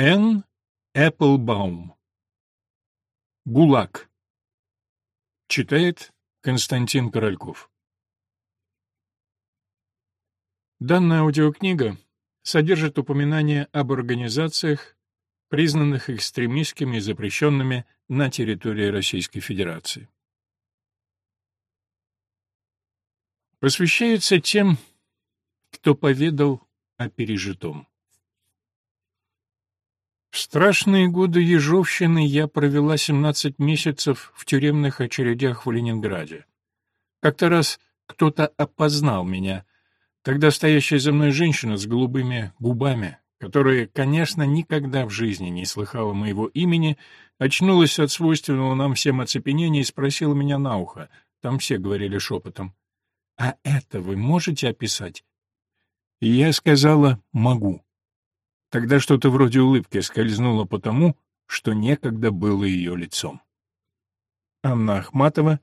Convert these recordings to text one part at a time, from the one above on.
Н. Эпплбаум. ГУЛАГ. Читает Константин Корольков. Данная аудиокнига содержит упоминания об организациях, признанных экстремистскими и запрещенными на территории Российской Федерации. Посвящается тем, кто поведал о пережитом. В страшные годы Ежовщины я провела 17 месяцев в тюремных очередях в Ленинграде. Как-то раз кто-то опознал меня. Тогда стоящая за мной женщина с голубыми губами, которая, конечно, никогда в жизни не слыхала моего имени, очнулась от свойственного нам всем оцепенения и спросила меня на ухо. Там все говорили шепотом. «А это вы можете описать?» И я сказала «могу». Тогда что-то вроде улыбки скользнуло по тому, что некогда было ее лицом. Анна Ахматова,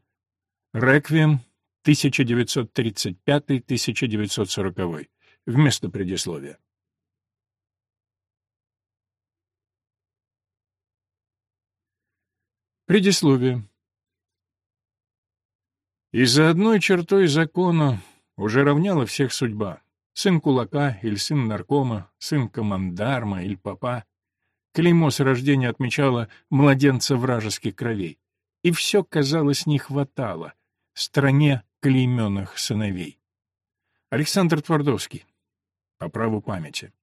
«Реквием», 1935-1940, вместо предисловия. Предисловие. И за одной чертой закона уже равняла всех судьба. Сын кулака или сын наркома, сын командарма или папа. Клеймо с рождения отмечало младенца вражеских кровей. И все, казалось, не хватало стране клейменных сыновей. Александр Твардовский. По праву памяти.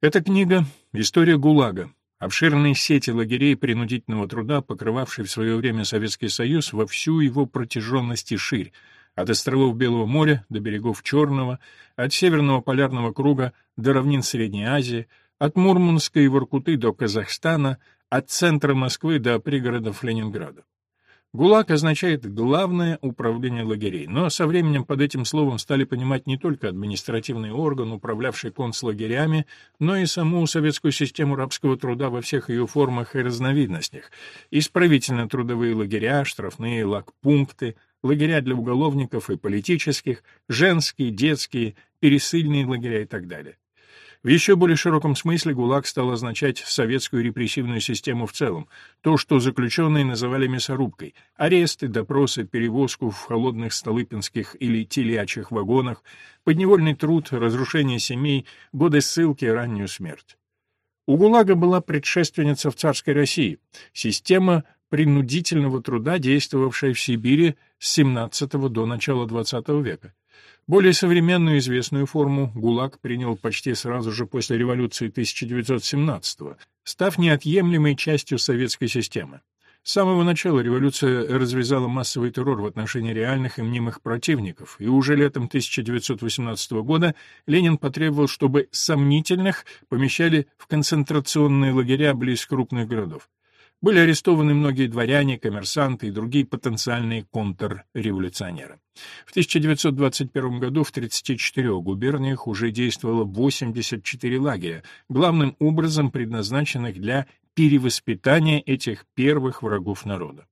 Эта книга — история ГУЛАГа, обширной сети лагерей принудительного труда, покрывавшей в свое время Советский Союз во всю его протяженность и ширь, от островов Белого моря до берегов Черного, от Северного полярного круга до равнин Средней Азии, от Мурманска и Воркуты до Казахстана, от центра Москвы до пригородов Ленинграда. ГУЛАГ означает «главное управление лагерей», но со временем под этим словом стали понимать не только административный орган, управлявший концлагерями, но и саму советскую систему рабского труда во всех ее формах и разновидностях, исправительно-трудовые лагеря, штрафные лагпункты, лагеря для уголовников и политических, женские, детские, пересыльные лагеря и так далее. В еще более широком смысле ГУЛАГ стал означать советскую репрессивную систему в целом, то, что заключенные называли мясорубкой, аресты, допросы, перевозку в холодных столыпинских или телячьих вагонах, подневольный труд, разрушение семей, годы ссылки раннюю смерть. У ГУЛАГа была предшественница в царской России, система принудительного труда, действовавшая в Сибири с XVII до начала XX века. Более современную известную форму ГУЛАГ принял почти сразу же после революции 1917 став неотъемлемой частью советской системы. С самого начала революция развязала массовый террор в отношении реальных и мнимых противников, и уже летом 1918 года Ленин потребовал, чтобы сомнительных помещали в концентрационные лагеря близ крупных городов. Были арестованы многие дворяне, коммерсанты и другие потенциальные контрреволюционеры. В 1921 году в 34 губерниях уже действовало 84 лагеря, главным образом предназначенных для перевоспитания этих первых врагов народа.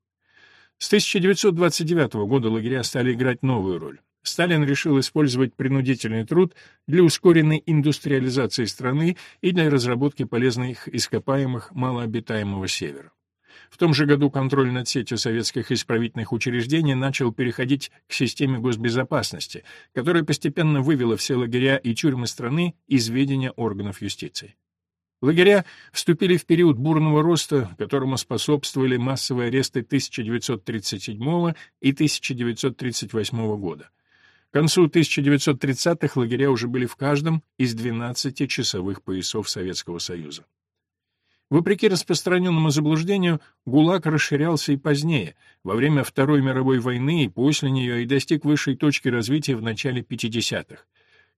С 1929 года лагеря стали играть новую роль. Сталин решил использовать принудительный труд для ускоренной индустриализации страны и для разработки полезных ископаемых малообитаемого севера. В том же году контроль над сетью советских исправительных учреждений начал переходить к системе госбезопасности, которая постепенно вывела все лагеря и тюрьмы страны из ведения органов юстиции. Лагеря вступили в период бурного роста, которому способствовали массовые аресты 1937 и 1938 года. К концу 1930-х лагеря уже были в каждом из 12 часовых поясов Советского Союза. Вопреки распространенному заблуждению, ГУЛАГ расширялся и позднее, во время Второй мировой войны и после нее, и достиг высшей точки развития в начале 50-х.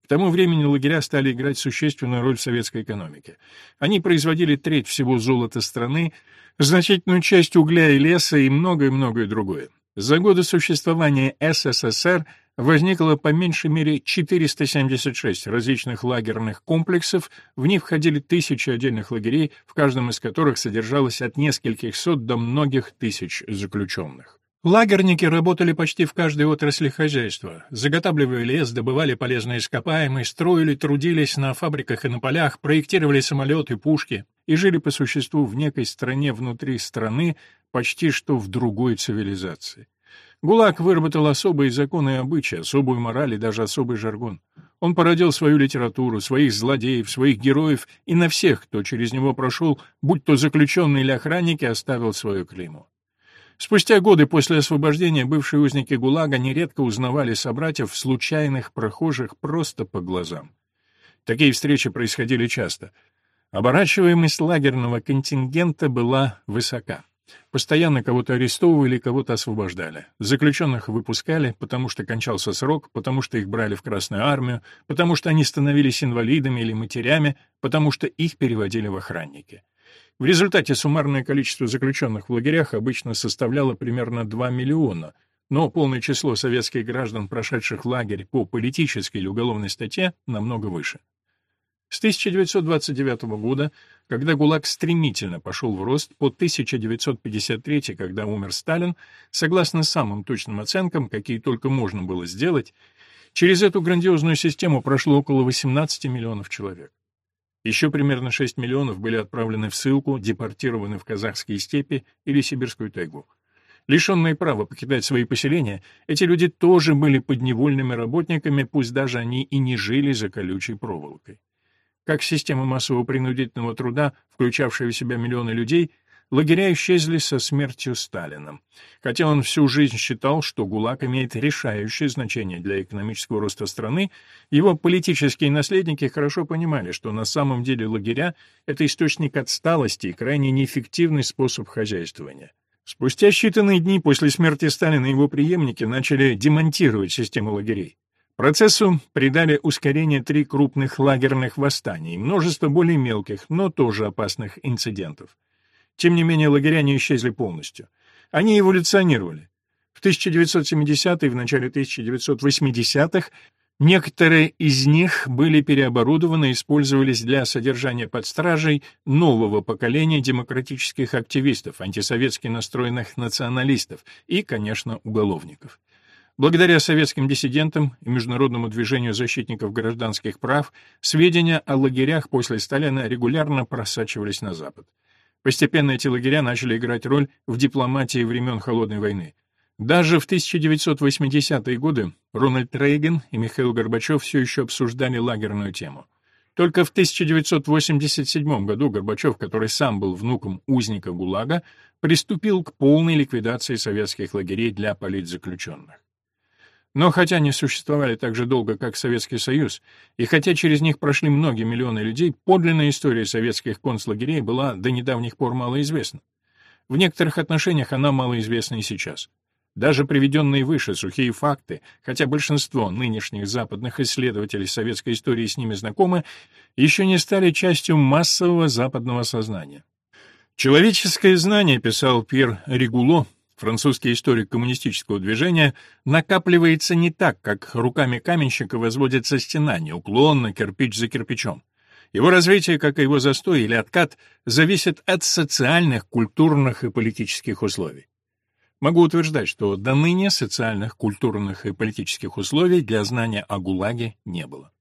К тому времени лагеря стали играть существенную роль в советской экономике. Они производили треть всего золота страны, значительную часть угля и леса и многое-многое другое. За годы существования СССР возникло по меньшей мере 476 различных лагерных комплексов, в них входили тысячи отдельных лагерей, в каждом из которых содержалось от нескольких сот до многих тысяч заключенных. Лагерники работали почти в каждой отрасли хозяйства. Заготавливали лес, добывали полезные ископаемые, строили, трудились на фабриках и на полях, проектировали самолеты, пушки и жили по существу в некой стране внутри страны, почти что в другой цивилизации. ГУЛАГ выработал особые законы и обычаи, особую мораль и даже особый жаргон. Он породил свою литературу, своих злодеев, своих героев и на всех, кто через него прошел, будь то заключенные или охранники, оставил свое клеймо. Спустя годы после освобождения бывшие узники ГУЛАГа нередко узнавали собратьев случайных прохожих просто по глазам. Такие встречи происходили часто. Оборачиваемость лагерного контингента была высока. Постоянно кого-то арестовывали, кого-то освобождали. Заключенных выпускали, потому что кончался срок, потому что их брали в Красную армию, потому что они становились инвалидами или матерями, потому что их переводили в охранники. В результате суммарное количество заключенных в лагерях обычно составляло примерно 2 миллиона, но полное число советских граждан, прошедших лагерь по политической или уголовной статье, намного выше. С 1929 года, когда ГУЛАГ стремительно пошел в рост, по 1953, когда умер Сталин, согласно самым точным оценкам, какие только можно было сделать, через эту грандиозную систему прошло около 18 миллионов человек. Еще примерно 6 миллионов были отправлены в ссылку, депортированы в казахские степи или сибирскую тайгу. Лишенные права покидать свои поселения, эти люди тоже были подневольными работниками, пусть даже они и не жили за колючей проволокой. Как система массового принудительного труда, включавшая в себя миллионы людей, Лагеря исчезли со смертью Сталина. Хотя он всю жизнь считал, что ГУЛАГ имеет решающее значение для экономического роста страны, его политические наследники хорошо понимали, что на самом деле лагеря — это источник отсталости и крайне неэффективный способ хозяйствования. Спустя считанные дни после смерти Сталина его преемники начали демонтировать систему лагерей. Процессу придали ускорение три крупных лагерных восстания и множество более мелких, но тоже опасных инцидентов. Тем не менее, лагеря не исчезли полностью. Они эволюционировали. В 1970-е и в начале 1980-х некоторые из них были переоборудованы и использовались для содержания под стражей нового поколения демократических активистов, антисоветски настроенных националистов и, конечно, уголовников. Благодаря советским диссидентам и международному движению защитников гражданских прав сведения о лагерях после Сталина регулярно просачивались на Запад. Постепенно эти лагеря начали играть роль в дипломатии времен Холодной войны. Даже в 1980-е годы Рональд Рейган и Михаил Горбачев все еще обсуждали лагерную тему. Только в 1987 году Горбачев, который сам был внуком узника ГУЛАГа, приступил к полной ликвидации советских лагерей для политзаключенных. Но хотя они существовали так же долго, как Советский Союз, и хотя через них прошли многие миллионы людей, подлинная история советских концлагерей была до недавних пор малоизвестна. В некоторых отношениях она малоизвестна и сейчас. Даже приведенные выше сухие факты, хотя большинство нынешних западных исследователей советской истории с ними знакомы, еще не стали частью массового западного сознания. «Человеческое знание», — писал Пьер Регуло, французский историк коммунистического движения, накапливается не так, как руками каменщика возводится стена, неуклонно, кирпич за кирпичом. Его развитие, как и его застой или откат, зависит от социальных, культурных и политических условий. Могу утверждать, что до ныне социальных, культурных и политических условий для знания о ГУЛАГе не было.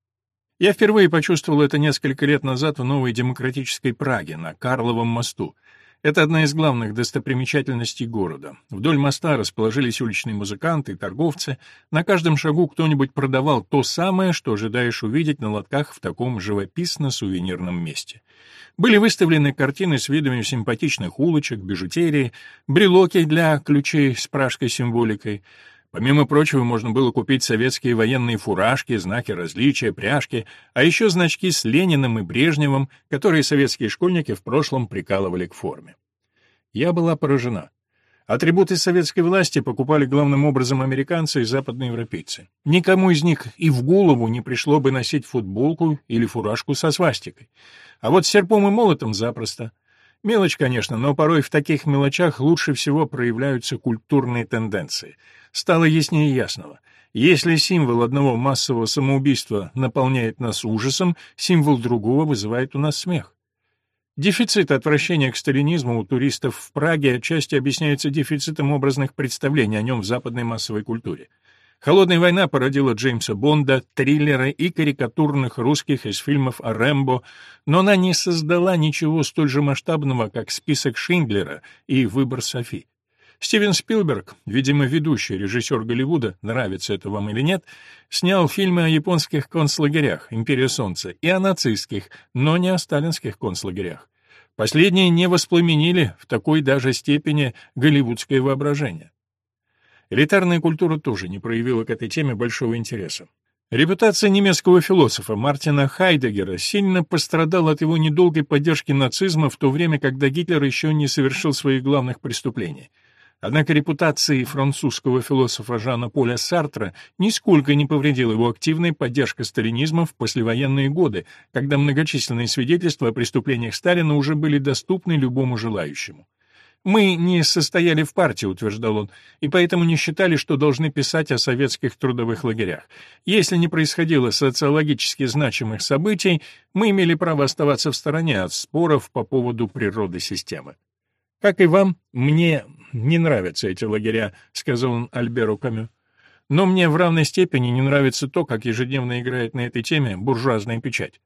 Я впервые почувствовал это несколько лет назад в новой демократической Праге на Карловом мосту, это одна из главных достопримечательностей города. Вдоль моста расположились уличные музыканты и торговцы. На каждом шагу кто-нибудь продавал то самое, что ожидаешь увидеть на лотках в таком живописно-сувенирном месте. Были выставлены картины с видами симпатичных улочек, бижутерии, брелоки для ключей с пражской символикой — Помимо прочего, можно было купить советские военные фуражки, знаки различия, пряжки, а еще значки с Лениным и Брежневым, которые советские школьники в прошлом прикалывали к форме. Я была поражена. Атрибуты советской власти покупали главным образом американцы и западноевропейцы. Никому из них и в голову не пришло бы носить футболку или фуражку со свастикой. А вот серпом и молотом запросто. Мелочь, конечно, но порой в таких мелочах лучше всего проявляются культурные тенденции — стало яснее ясного. Если символ одного массового самоубийства наполняет нас ужасом, символ другого вызывает у нас смех. Дефицит отвращения к сталинизму у туристов в Праге отчасти объясняется дефицитом образных представлений о нем в западной массовой культуре. Холодная война породила Джеймса Бонда, триллеры и карикатурных русских из фильмов о Рэмбо, но она не создала ничего столь же масштабного, как список Шиндлера и выбор Софи. Стивен Спилберг, видимо, ведущий режиссер Голливуда, нравится это вам или нет, снял фильмы о японских концлагерях «Империя солнца» и о нацистских, но не о сталинских концлагерях. Последние не воспламенили в такой даже степени голливудское воображение. Элитарная культура тоже не проявила к этой теме большого интереса. Репутация немецкого философа Мартина Хайдегера сильно пострадала от его недолгой поддержки нацизма в то время, когда Гитлер еще не совершил своих главных преступлений. Однако репутации французского философа Жана Поля Сартра нисколько не повредила его активная поддержка сталинизма в послевоенные годы, когда многочисленные свидетельства о преступлениях Сталина уже были доступны любому желающему. «Мы не состояли в партии», — утверждал он, «и поэтому не считали, что должны писать о советских трудовых лагерях. Если не происходило социологически значимых событий, мы имели право оставаться в стороне от споров по поводу природы системы». «Как и вам, мне не нравятся эти лагеря», — сказал он Альберу Камю. «Но мне в равной степени не нравится то, как ежедневно играет на этой теме буржуазная печать».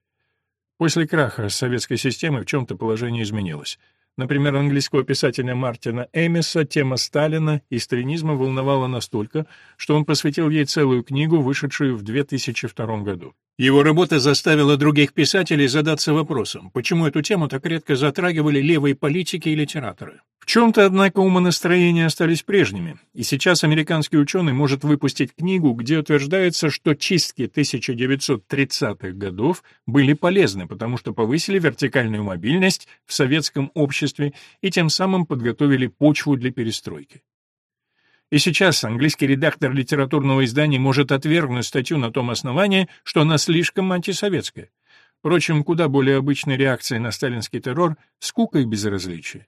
После краха советской системы в чем-то положение изменилось. Например, английского писателя Мартина Эмиса тема Сталина и сталинизма волновала настолько, что он посвятил ей целую книгу, вышедшую в 2002 году. Его работа заставила других писателей задаться вопросом, почему эту тему так редко затрагивали левые политики и литераторы. В чем-то, однако, умонастроения остались прежними, и сейчас американский ученый может выпустить книгу, где утверждается, что чистки 1930-х годов были полезны, потому что повысили вертикальную мобильность в советском обществе и тем самым подготовили почву для перестройки. И сейчас английский редактор литературного издания может отвергнуть статью на том основании, что она слишком антисоветская. Впрочем, куда более обычной реакцией на сталинский террор — скука и безразличие.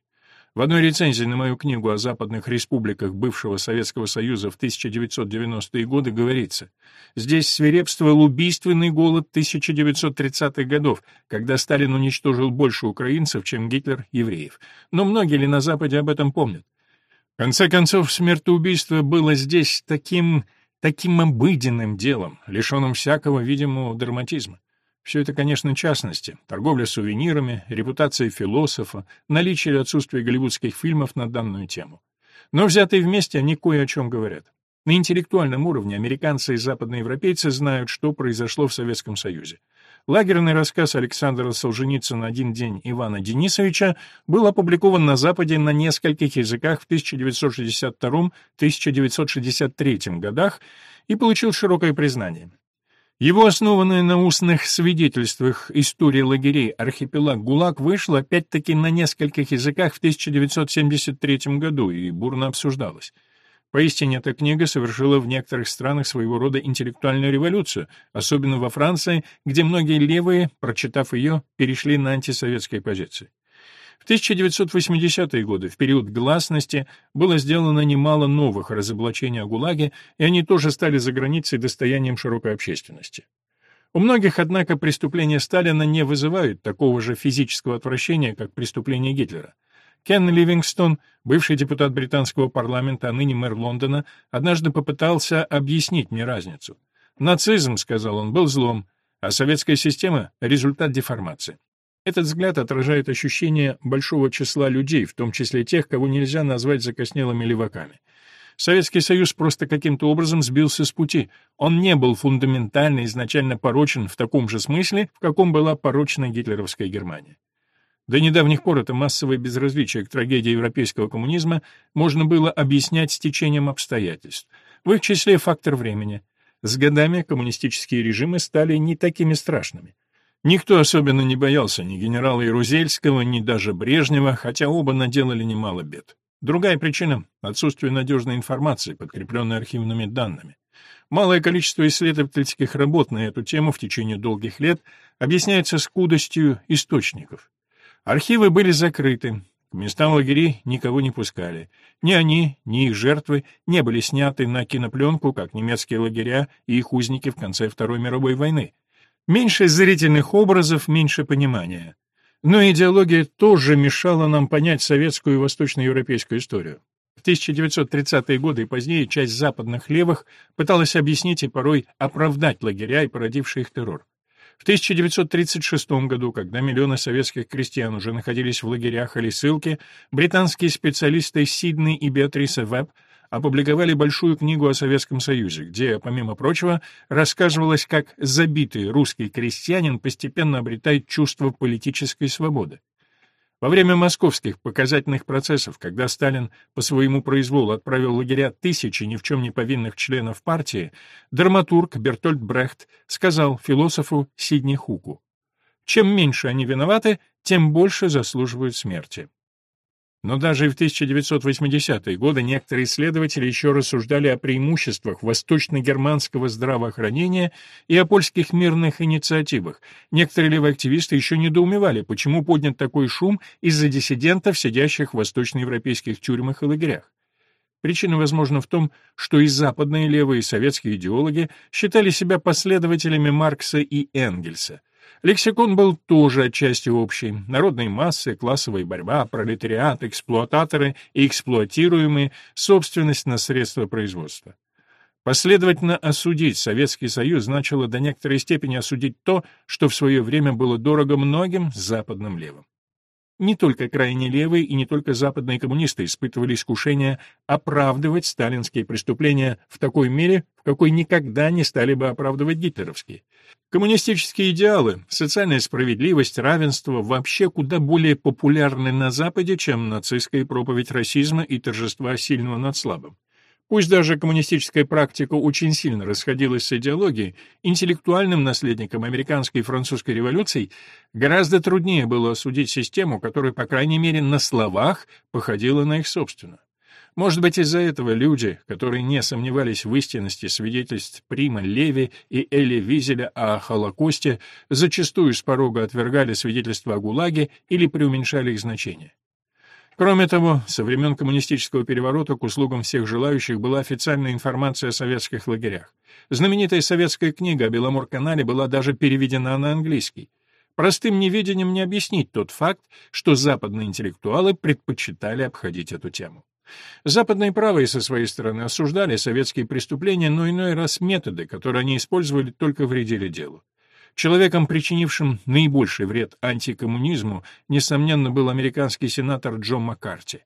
В одной рецензии на мою книгу о западных республиках бывшего Советского Союза в 1990-е годы говорится, здесь свирепствовал убийственный голод 1930-х годов, когда Сталин уничтожил больше украинцев, чем Гитлер евреев. Но многие ли на Западе об этом помнят? В конце концов, смертоубийство было здесь таким, таким обыденным делом, лишенным всякого видимого драматизма. Все это, конечно, частности. Торговля сувенирами, репутация философа, наличие или отсутствие голливудских фильмов на данную тему. Но взятые вместе они кое о чем говорят. На интеллектуальном уровне американцы и западноевропейцы знают, что произошло в Советском Союзе. Лагерный рассказ Александра Солженицына «Один день Ивана Денисовича» был опубликован на Западе на нескольких языках в 1962-1963 годах и получил широкое признание. Его основанная на устных свидетельствах история лагерей «Архипелаг ГУЛАГ» вышла опять-таки на нескольких языках в 1973 году и бурно обсуждалась. Поистине, эта книга совершила в некоторых странах своего рода интеллектуальную революцию, особенно во Франции, где многие левые, прочитав ее, перешли на антисоветские позиции. В 1980-е годы, в период гласности, было сделано немало новых разоблачений о ГУЛАГе, и они тоже стали за границей достоянием широкой общественности. У многих, однако, преступления Сталина не вызывают такого же физического отвращения, как преступления Гитлера. Кен Ливингстон, бывший депутат британского парламента, а ныне мэр Лондона, однажды попытался объяснить мне разницу. «Нацизм, — сказал он, — был злом, а советская система — результат деформации. Этот взгляд отражает ощущение большого числа людей, в том числе тех, кого нельзя назвать закоснелыми леваками. Советский Союз просто каким-то образом сбился с пути. Он не был фундаментально изначально порочен в таком же смысле, в каком была порочна гитлеровская Германия. До недавних пор это массовое безразличие к трагедии европейского коммунизма можно было объяснять стечением обстоятельств, в их числе фактор времени. С годами коммунистические режимы стали не такими страшными. Никто особенно не боялся ни генерала Ярузельского, ни даже Брежнева, хотя оба наделали немало бед. Другая причина — отсутствие надежной информации, подкрепленной архивными данными. Малое количество исследовательских работ на эту тему в течение долгих лет объясняется скудостью источников. Архивы были закрыты, к местам лагерей никого не пускали. Ни они, ни их жертвы не были сняты на кинопленку, как немецкие лагеря и их узники в конце Второй мировой войны. Меньше зрительных образов, меньше понимания. Но идеология тоже мешала нам понять советскую и восточноевропейскую историю. В 1930-е годы и позднее часть западных левых пыталась объяснить и порой оправдать лагеря и породивший их террор. В 1936 году, когда миллионы советских крестьян уже находились в лагерях или ссылке, британские специалисты Сиднey и Беатриса Веб опубликовали большую книгу о Советском Союзе, где, помимо прочего, рассказывалось, как забитый русский крестьянин постепенно обретает чувство политической свободы. Во время московских показательных процессов, когда Сталин по своему произволу отправил в лагеря тысячи ни в чем не повинных членов партии, драматург Бертольд Брехт сказал философу Сидни Хуку, «Чем меньше они виноваты, тем больше заслуживают смерти». Но даже в 1980-е годы некоторые исследователи еще рассуждали о преимуществах восточно-германского здравоохранения и о польских мирных инициативах. Некоторые левые активисты еще недоумевали, почему поднят такой шум из-за диссидентов, сидящих в восточноевропейских тюрьмах и лагерях. Причина, возможно, в том, что и западные левые советские идеологи считали себя последователями Маркса и Энгельса. Лексикон был тоже отчасти общий. Народные массы, классовая борьба, пролетариат, эксплуататоры и эксплуатируемые, собственность на средства производства. Последовательно осудить Советский Союз значило до некоторой степени осудить то, что в свое время было дорого многим западным левым. Не только крайне левые и не только западные коммунисты испытывали искушение оправдывать сталинские преступления в такой мере, в какой никогда не стали бы оправдывать гитлеровские. Коммунистические идеалы, социальная справедливость, равенство вообще куда более популярны на Западе, чем нацистская проповедь расизма и торжества сильного над слабым. Пусть даже коммунистическая практика очень сильно расходилась с идеологией, интеллектуальным наследникам американской и французской революций гораздо труднее было осудить систему, которая, по крайней мере, на словах походила на их собственную. Может быть, из-за этого люди, которые не сомневались в истинности свидетельств Прима Леви и Эли Визеля о Холокосте, зачастую с порога отвергали свидетельства о ГУЛАГе или преуменьшали их значение. Кроме того, со времен коммунистического переворота к услугам всех желающих была официальная информация о советских лагерях. Знаменитая советская книга о Беломор-канале была даже переведена на английский. Простым неведением не объяснить тот факт, что западные интеллектуалы предпочитали обходить эту тему. Западные правые со своей стороны осуждали советские преступления, но иной раз методы, которые они использовали, только вредили делу. Человеком, причинившим наибольший вред антикоммунизму, несомненно, был американский сенатор Джон Маккарти.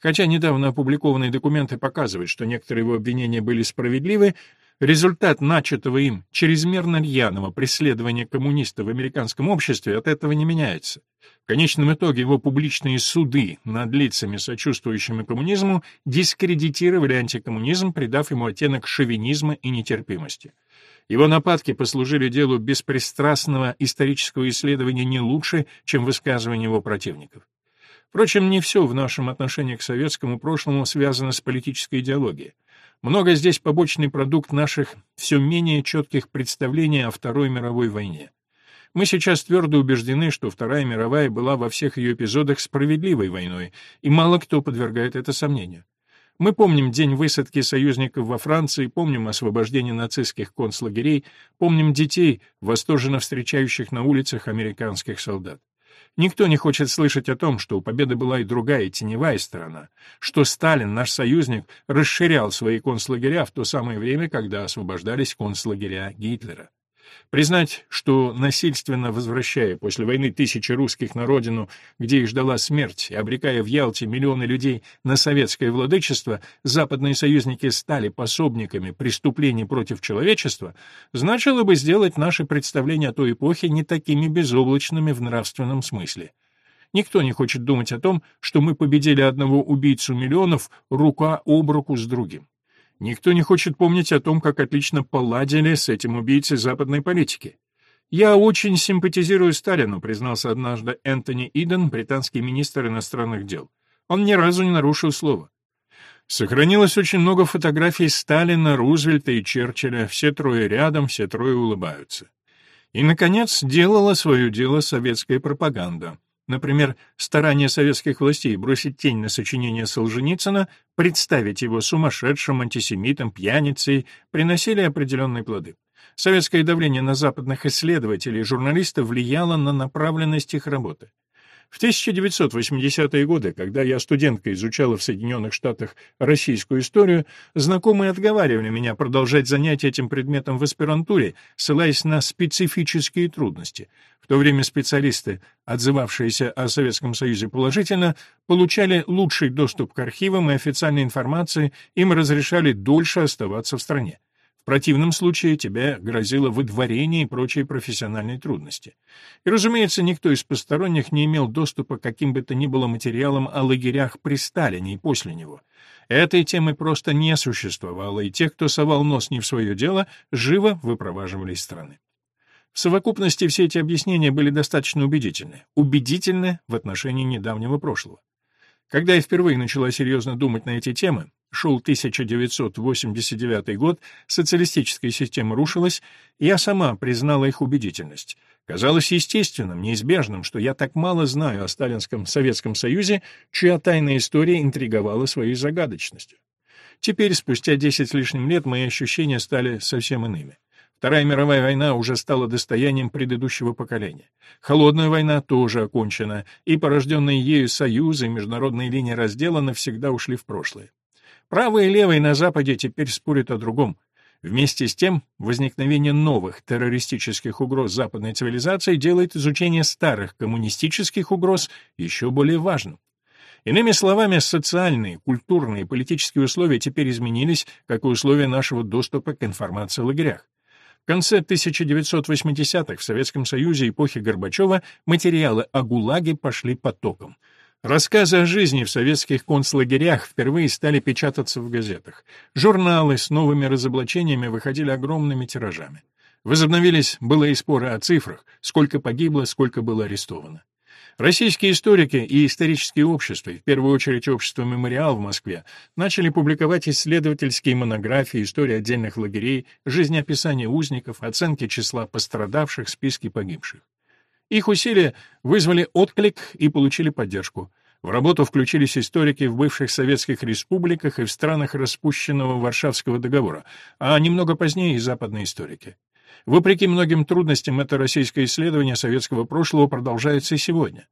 Хотя недавно опубликованные документы показывают, что некоторые его обвинения были справедливы, результат начатого им чрезмерно рьяного преследования коммунистов в американском обществе от этого не меняется. В конечном итоге его публичные суды над лицами, сочувствующими коммунизму, дискредитировали антикоммунизм, придав ему оттенок шовинизма и нетерпимости. Его нападки послужили делу беспристрастного исторического исследования не лучше, чем высказывания его противников. Впрочем, не все в нашем отношении к советскому прошлому связано с политической идеологией. Много здесь побочный продукт наших все менее четких представлений о Второй мировой войне. Мы сейчас твердо убеждены, что Вторая мировая была во всех ее эпизодах справедливой войной, и мало кто подвергает это сомнению. Мы помним день высадки союзников во Франции, помним освобождение нацистских концлагерей, помним детей, восторженно встречающих на улицах американских солдат. Никто не хочет слышать о том, что у победы была и другая, теневая сторона, что Сталин, наш союзник, расширял свои концлагеря в то самое время, когда освобождались концлагеря Гитлера. Признать, что насильственно возвращая после войны тысячи русских на родину, где их ждала смерть, и обрекая в Ялте миллионы людей на советское владычество, западные союзники стали пособниками преступлений против человечества, значило бы сделать наши представления о той эпохе не такими безоблачными в нравственном смысле. Никто не хочет думать о том, что мы победили одного убийцу миллионов рука об руку с другим. Никто не хочет помнить о том, как отлично поладили с этим убийцей западной политики. «Я очень симпатизирую Сталину», признался однажды Энтони Иден, британский министр иностранных дел. Он ни разу не нарушил слова. Сохранилось очень много фотографий Сталина, Рузвельта и Черчилля, все трое рядом, все трое улыбаются. И, наконец, делала свое дело советская пропаганда. Например, старание советских властей бросить тень на сочинение Солженицына, представить его сумасшедшим, антисемитом, пьяницей, приносили определенные плоды. Советское давление на западных исследователей и журналистов влияло на направленность их работы. В 1980-е годы, когда я студентка изучала в Соединенных Штатах российскую историю, знакомые отговаривали меня продолжать занятия этим предметом в аспирантуре, ссылаясь на специфические трудности. В то время специалисты, отзывавшиеся о Советском Союзе положительно, получали лучший доступ к архивам и официальной информации, им разрешали дольше оставаться в стране. В противном случае тебе грозило выдворение и прочие профессиональные трудности. И, разумеется, никто из посторонних не имел доступа к каким бы то ни было материалам о лагерях при Сталине и после него. Этой темы просто не существовало, и те, кто совал нос не в свое дело, живо выпроваживали из страны. В совокупности все эти объяснения были достаточно убедительны. Убедительны в отношении недавнего прошлого. Когда я впервые начала серьезно думать на эти темы, шел 1989 год, социалистическая система рушилась, и я сама признала их убедительность. Казалось естественным, неизбежным, что я так мало знаю о сталинском Советском Союзе, чья тайная история интриговала своей загадочностью. Теперь, спустя 10 с лишним лет, мои ощущения стали совсем иными. Вторая мировая война уже стала достоянием предыдущего поколения. Холодная война тоже окончена, и порожденные ею союзы и международные линии раздела навсегда ушли в прошлое. Правые и левые на Западе теперь спорят о другом. Вместе с тем, возникновение новых террористических угроз западной цивилизации делает изучение старых коммунистических угроз еще более важным. Иными словами, социальные, культурные и политические условия теперь изменились, как и условия нашего доступа к информации о лагерях. В конце 1980-х в Советском Союзе эпохи Горбачева материалы о ГУЛАГе пошли потоком. Рассказы о жизни в советских концлагерях впервые стали печататься в газетах. Журналы с новыми разоблачениями выходили огромными тиражами. Возобновились былые споры о цифрах, сколько погибло, сколько было арестовано. Российские историки и исторические общества, в первую очередь общество «Мемориал» в Москве, начали публиковать исследовательские монографии, истории отдельных лагерей, жизнеописания узников, оценки числа пострадавших, списки погибших. Их усилия вызвали отклик и получили поддержку. В работу включились историки в бывших советских республиках и в странах распущенного Варшавского договора, а немного позднее и западные историки. Вопреки многим трудностям, это российское исследование советского прошлого продолжается и сегодня.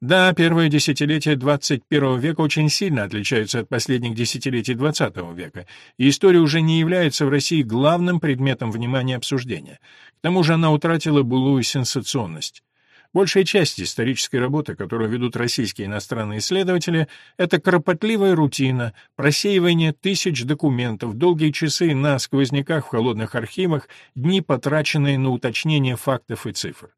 Да, первые десятилетия 21 века очень сильно отличаются от последних десятилетий 20 века, и история уже не является в России главным предметом внимания и обсуждения. К тому же она утратила былую сенсационность. Большая часть исторической работы, которую ведут российские иностранные исследователи, это кропотливая рутина, просеивание тысяч документов, долгие часы на сквозняках в холодных архивах, дни, потраченные на уточнение фактов и цифр.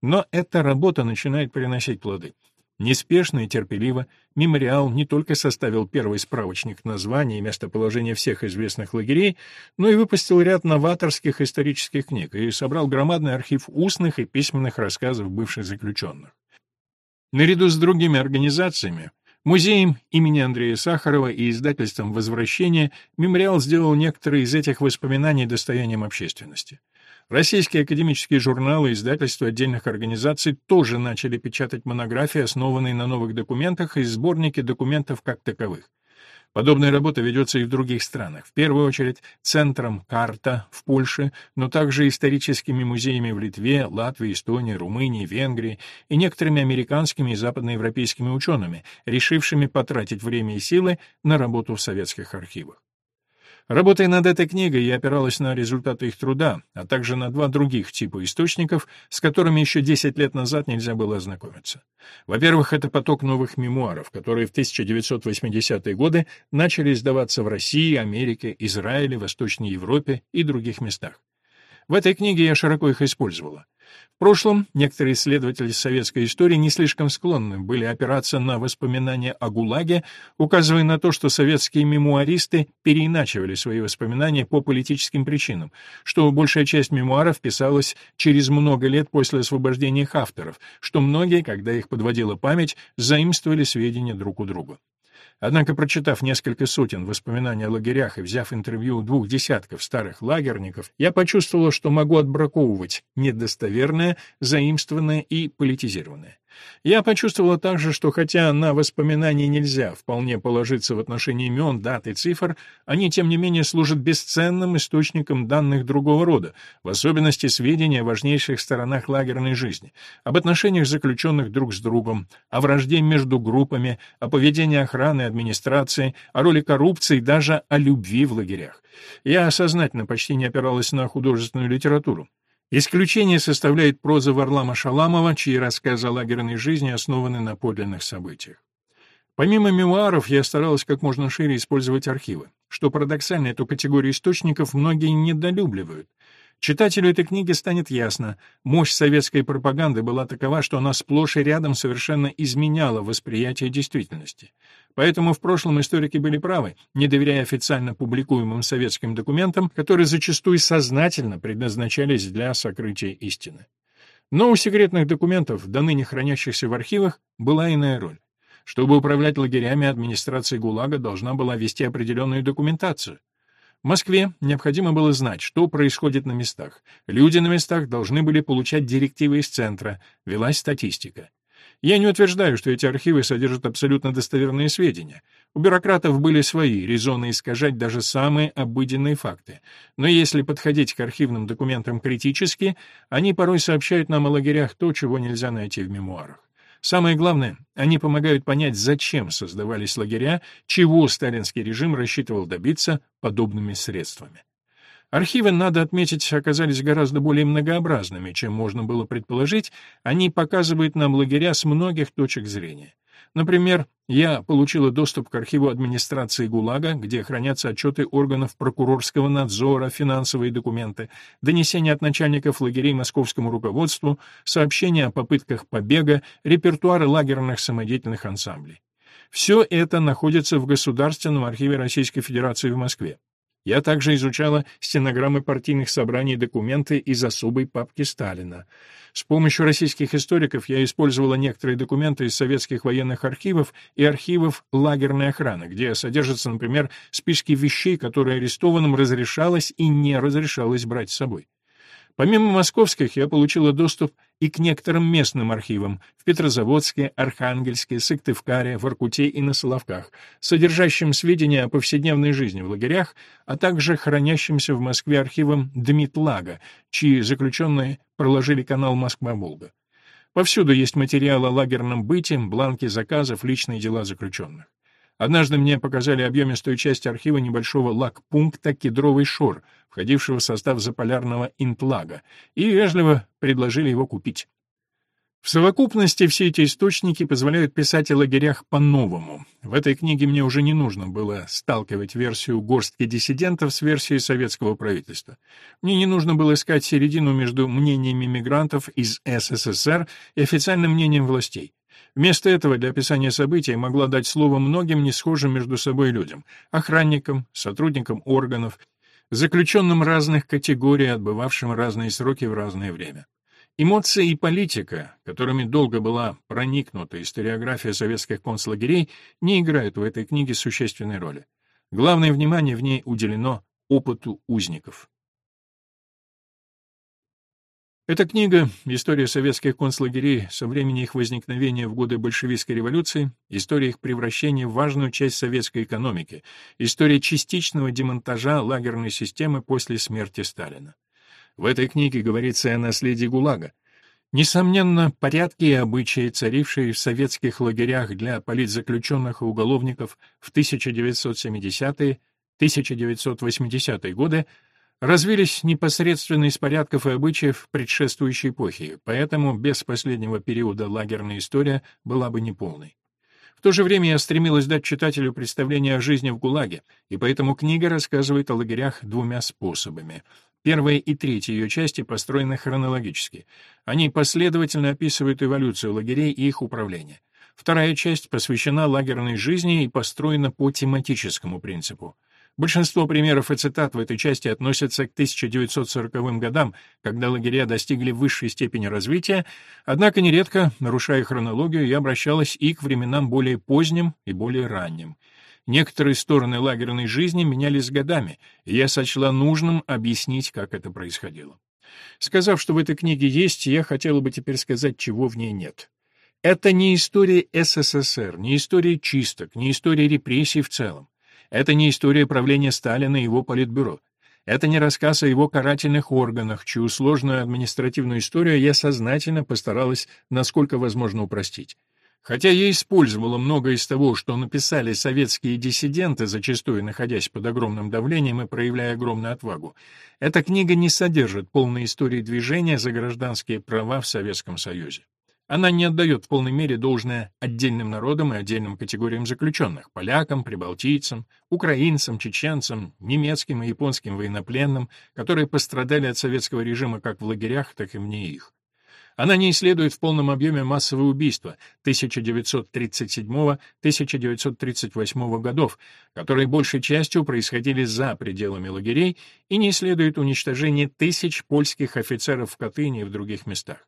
Но эта работа начинает приносить плоды. Неспешно и терпеливо мемориал не только составил первый справочник названий и местоположения всех известных лагерей, но и выпустил ряд новаторских исторических книг и собрал громадный архив устных и письменных рассказов бывших заключенных. Наряду с другими организациями, музеем имени Андрея Сахарова и издательством «Возвращение» мемориал сделал некоторые из этих воспоминаний достоянием общественности. Российские академические журналы и издательства отдельных организаций тоже начали печатать монографии, основанные на новых документах и сборники документов как таковых. Подобная работа ведется и в других странах, в первую очередь Центром «Карта» в Польше, но также историческими музеями в Литве, Латвии, Эстонии, Румынии, Венгрии и некоторыми американскими и западноевропейскими учеными, решившими потратить время и силы на работу в советских архивах. Работая над этой книгой, я опиралась на результаты их труда, а также на два других типа источников, с которыми еще 10 лет назад нельзя было ознакомиться. Во-первых, это поток новых мемуаров, которые в 1980-е годы начали издаваться в России, Америке, Израиле, Восточной Европе и других местах. В этой книге я широко их использовала. В прошлом некоторые исследователи советской истории не слишком склонны были опираться на воспоминания о ГУЛАГе, указывая на то, что советские мемуаристы переиначивали свои воспоминания по политическим причинам, что большая часть мемуаров писалась через много лет после освобождения их авторов, что многие, когда их подводила память, заимствовали сведения друг у друга. Однако, прочитав несколько сотен воспоминаний о лагерях и взяв интервью у двух десятков старых лагерников, я почувствовал, что могу отбраковывать недостоверное, заимствованное и политизированное. Я почувствовала также, что хотя на воспоминания нельзя вполне положиться в отношении имен, дат и цифр, они, тем не менее, служат бесценным источником данных другого рода, в особенности сведения о важнейших сторонах лагерной жизни, об отношениях заключенных друг с другом, о вражде между группами, о поведении охраны и администрации, о роли коррупции, даже о любви в лагерях. Я сознательно почти не опиралась на художественную литературу. Исключение составляет проза Варлама Шаламова, чьи рассказы о лагерной жизни основаны на подлинных событиях. Помимо мемуаров, я старалась как можно шире использовать архивы. Что парадоксально, эту категорию источников многие недолюбливают. Читателю этой книги станет ясно, мощь советской пропаганды была такова, что она сплошь и рядом совершенно изменяла восприятие действительности. Поэтому в прошлом историки были правы, не доверяя официально публикуемым советским документам, которые зачастую сознательно предназначались для сокрытия истины. Но у секретных документов, до ныне хранящихся в архивах, была иная роль. Чтобы управлять лагерями, администрация ГУЛАГа должна была вести определенную документацию. В Москве необходимо было знать, что происходит на местах. Люди на местах должны были получать директивы из центра, велась статистика. Я не утверждаю, что эти архивы содержат абсолютно достоверные сведения. У бюрократов были свои резоны искажать даже самые обыденные факты. Но если подходить к архивным документам критически, они порой сообщают нам о лагерях то, чего нельзя найти в мемуарах. Самое главное, они помогают понять, зачем создавались лагеря, чего сталинский режим рассчитывал добиться подобными средствами. Архивы, надо отметить, оказались гораздо более многообразными, чем можно было предположить, они показывают нам лагеря с многих точек зрения. Например, я получила доступ к архиву администрации ГУЛАГа, где хранятся отчеты органов прокурорского надзора, финансовые документы, донесения от начальников лагерей московскому руководству, сообщения о попытках побега, репертуары лагерных самодеятельных ансамблей. Все это находится в Государственном архиве Российской Федерации в Москве. Я также изучала стенограммы партийных собраний и документы из особой папки Сталина. С помощью российских историков я использовала некоторые документы из советских военных архивов и архивов лагерной охраны, где содержатся, например, списки вещей, которые арестованным разрешалось и не разрешалось брать с собой. Помимо московских, я получила доступ и к некоторым местным архивам в Петрозаводске, Архангельске, Сыктывкаре, Воркуте и на Соловках, содержащим сведения о повседневной жизни в лагерях, а также хранящимся в Москве архивом Дмитлага, чьи заключенные проложили канал Москва-Волга. Повсюду есть материалы о лагерном быте, бланки заказов, личные дела заключенных. Однажды мне показали объемистую часть архива небольшого лагпункта «Кедровый шор», входившего в состав заполярного интлага, и вежливо предложили его купить. В совокупности все эти источники позволяют писать о лагерях по-новому. В этой книге мне уже не нужно было сталкивать версию горстки диссидентов с версией советского правительства. Мне не нужно было искать середину между мнениями мигрантов из СССР и официальным мнением властей. Вместо этого для описания событий могла дать слово многим не схожим между собой людям — охранникам, сотрудникам органов, заключенным разных категорий, отбывавшим разные сроки в разное время. Эмоции и политика, которыми долго была проникнута историография советских концлагерей, не играют в этой книге существенной роли. Главное внимание в ней уделено опыту узников. Эта книга «История советских концлагерей со времени их возникновения в годы большевистской революции», история их превращения в важную часть советской экономики, история частичного демонтажа лагерной системы после смерти Сталина. В этой книге говорится о наследии ГУЛАГа. Несомненно, порядки и обычаи, царившие в советских лагерях для политзаключенных и уголовников в 1970-е, 1980-е годы, развились непосредственно из порядков и обычаев предшествующей эпохи, поэтому без последнего периода лагерная история была бы неполной. В то же время я стремилась дать читателю представление о жизни в ГУЛАГе, и поэтому книга рассказывает о лагерях двумя способами. Первая и третья ее части построены хронологически. Они последовательно описывают эволюцию лагерей и их управление. Вторая часть посвящена лагерной жизни и построена по тематическому принципу. Большинство примеров и цитат в этой части относятся к 1940-м годам, когда лагеря достигли высшей степени развития, однако нередко, нарушая хронологию, я обращалась и к временам более поздним и более ранним — Некоторые стороны лагерной жизни менялись годами, и я сочла нужным объяснить, как это происходило. Сказав, что в этой книге есть, я хотела бы теперь сказать, чего в ней нет. Это не история СССР, не история чисток, не история репрессий в целом. Это не история правления Сталина и его политбюро. Это не рассказ о его карательных органах, чью сложную административную историю я сознательно постаралась, насколько возможно, упростить. Хотя я использовала многое из того, что написали советские диссиденты, зачастую находясь под огромным давлением и проявляя огромную отвагу, эта книга не содержит полной истории движения за гражданские права в Советском Союзе. Она не отдает в полной мере должное отдельным народам и отдельным категориям заключенных – полякам, прибалтийцам, украинцам, чеченцам, немецким и японским военнопленным, которые пострадали от советского режима как в лагерях, так и вне их. Она не исследует в полном объеме массовые убийства 1937-1938 годов, которые большей частью происходили за пределами лагерей, и не исследует уничтожение тысяч польских офицеров в Катыни и в других местах.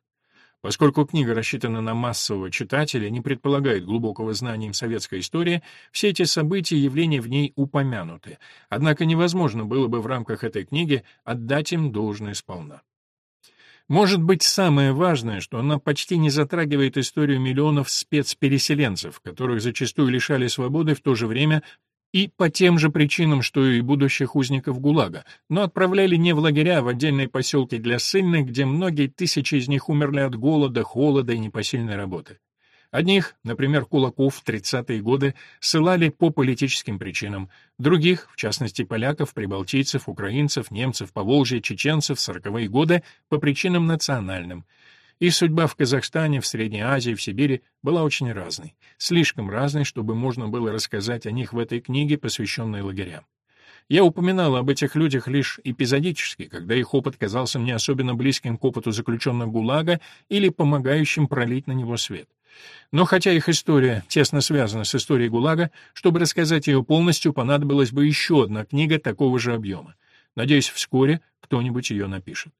Поскольку книга рассчитана на массового читателя, не предполагает глубокого знания им советской истории, все эти события и явления в ней упомянуты, однако невозможно было бы в рамках этой книги отдать им должное сполна. Может быть, самое важное, что она почти не затрагивает историю миллионов спецпереселенцев, которых зачастую лишали свободы в то же время и по тем же причинам, что и будущих узников ГУЛАГа, но отправляли не в лагеря, а в отдельные поселки для ссыльных, где многие тысячи из них умерли от голода, холода и непосильной работы. Одних, например, кулаков в 30-е годы, ссылали по политическим причинам, других, в частности поляков, прибалтийцев, украинцев, немцев, поволжья, чеченцев в 40-е годы по причинам национальным – их судьба в Казахстане, в Средней Азии, в Сибири была очень разной. Слишком разной, чтобы можно было рассказать о них в этой книге, посвященной лагерям. Я упоминал об этих людях лишь эпизодически, когда их опыт казался мне особенно близким к опыту заключенных ГУЛАГа или помогающим пролить на него свет. Но хотя их история тесно связана с историей ГУЛАГа, чтобы рассказать ее полностью, понадобилась бы еще одна книга такого же объема. Надеюсь, вскоре кто-нибудь ее напишет.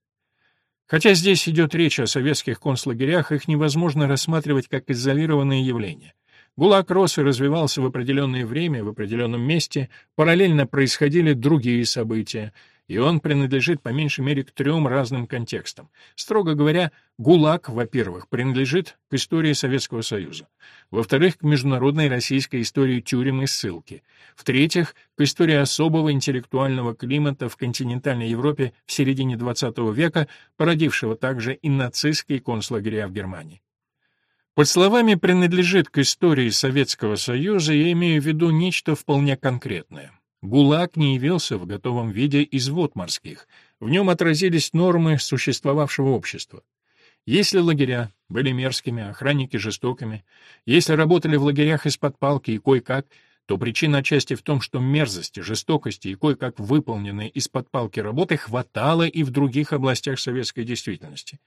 Хотя здесь идет речь о советских концлагерях, их невозможно рассматривать как изолированные явления. ГУЛАГ рос и развивался в определенное время, в определенном месте, параллельно происходили другие события, и он принадлежит по меньшей мере к трем разным контекстам. Строго говоря, ГУЛАГ, во-первых, принадлежит к истории Советского Союза, во-вторых, к международной российской истории тюрем и ссылки, в-третьих, к истории особого интеллектуального климата в континентальной Европе в середине XX века, породившего также и нацистские концлагеря в Германии. Под словами «принадлежит к истории Советского Союза» я имею в виду нечто вполне конкретное. ГУЛАГ не явился в готовом виде из вод морских. В нем отразились нормы существовавшего общества. Если лагеря были мерзкими, охранники жестокими, если работали в лагерях из-под палки и кое-как, то причина отчасти в том, что мерзости, жестокости и кое-как выполненной из-под палки работы хватало и в других областях советской действительности.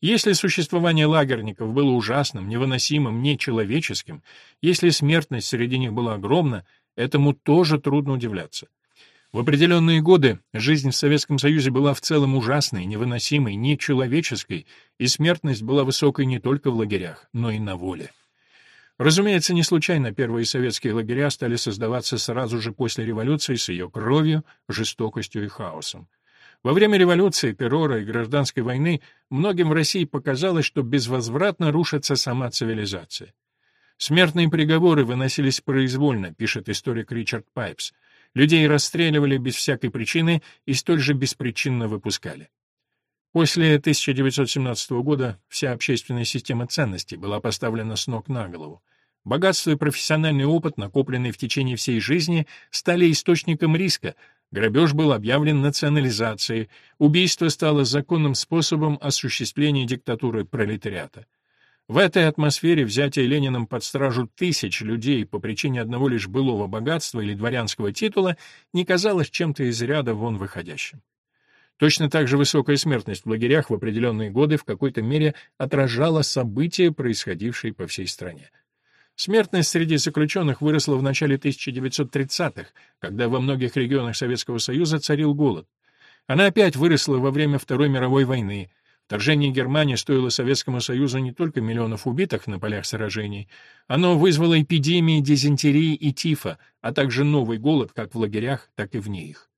Если существование лагерников было ужасным, невыносимым, нечеловеческим, если смертность среди них была огромна, Этому тоже трудно удивляться. В определенные годы жизнь в Советском Союзе была в целом ужасной, невыносимой, нечеловеческой, и смертность была высокой не только в лагерях, но и на воле. Разумеется, не случайно первые советские лагеря стали создаваться сразу же после революции с ее кровью, жестокостью и хаосом. Во время революции, террора и гражданской войны многим в России показалось, что безвозвратно рушится сама цивилизация. Смертные приговоры выносились произвольно, пишет историк Ричард Пайпс. Людей расстреливали без всякой причины и столь же беспричинно выпускали. После 1917 года вся общественная система ценностей была поставлена с ног на голову. Богатство и профессиональный опыт, накопленные в течение всей жизни, стали источником риска. Грабеж был объявлен национализацией, убийство стало законным способом осуществления диктатуры пролетариата. В этой атмосфере взятие Лениным под стражу тысяч людей по причине одного лишь былого богатства или дворянского титула не казалось чем-то из ряда вон выходящим. Точно так же высокая смертность в лагерях в определенные годы в какой-то мере отражала события, происходившие по всей стране. Смертность среди заключенных выросла в начале 1930-х, когда во многих регионах Советского Союза царил голод. Она опять выросла во время Второй мировой войны, Вторжение Германии стоило Советскому Союзу не только миллионов убитых на полях сражений, оно вызвало эпидемии дизентерии и тифа, а также новый голод как в лагерях, так и вне их.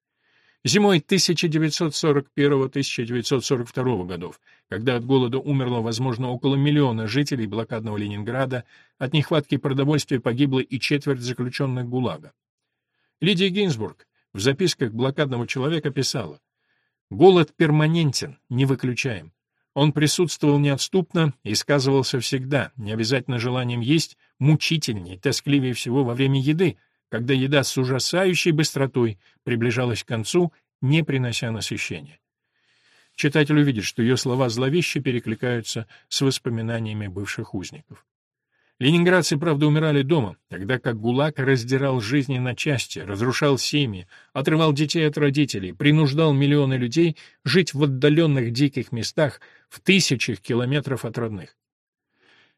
Зимой 1941-1942 годов, когда от голода умерло, возможно, около миллиона жителей блокадного Ленинграда, от нехватки продовольствия погибло и четверть заключенных ГУЛАГа. Лидия Гинзбург в записках блокадного человека писала «Голод перманентен, не выключаем. Он присутствовал неотступно и сказывался всегда, не обязательно желанием есть, мучительнее, тоскливее всего во время еды, когда еда с ужасающей быстротой приближалась к концу, не принося насыщения. Читатель увидит, что ее слова зловеще перекликаются с воспоминаниями бывших узников. Ленинградцы, правда, умирали дома, тогда как ГУЛАГ раздирал жизни на части, разрушал семьи, отрывал детей от родителей, принуждал миллионы людей жить в отдаленных диких местах в тысячах километров от родных.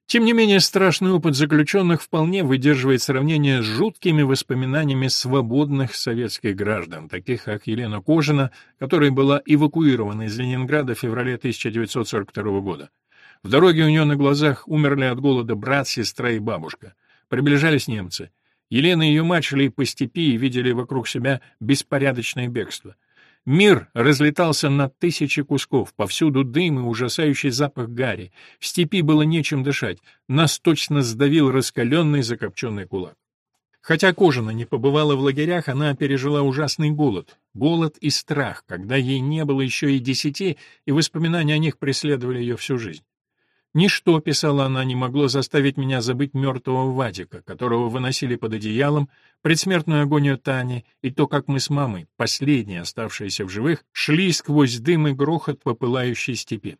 Тем не менее, страшный опыт заключенных вполне выдерживает сравнение с жуткими воспоминаниями свободных советских граждан, таких как Елена Кожина, которая была эвакуирована из Ленинграда в феврале 1942 года. В дороге у нее на глазах умерли от голода брат, сестра и бабушка. Приближались немцы. Елена и ее мать шли по степи и видели вокруг себя беспорядочное бегство. Мир разлетался на тысячи кусков, повсюду дым и ужасающий запах гари. В степи было нечем дышать, нас точно сдавил раскаленный закопченный кулак. Хотя Кожина не побывала в лагерях, она пережила ужасный голод. Голод и страх, когда ей не было еще и десяти, и воспоминания о них преследовали ее всю жизнь. Ничто, писала она, не могло заставить меня забыть мертвого Вадика, которого выносили под одеялом, предсмертную агонию Тани и то, как мы с мамой, последние оставшиеся в живых, шли сквозь дым и грохот по пылающей степи.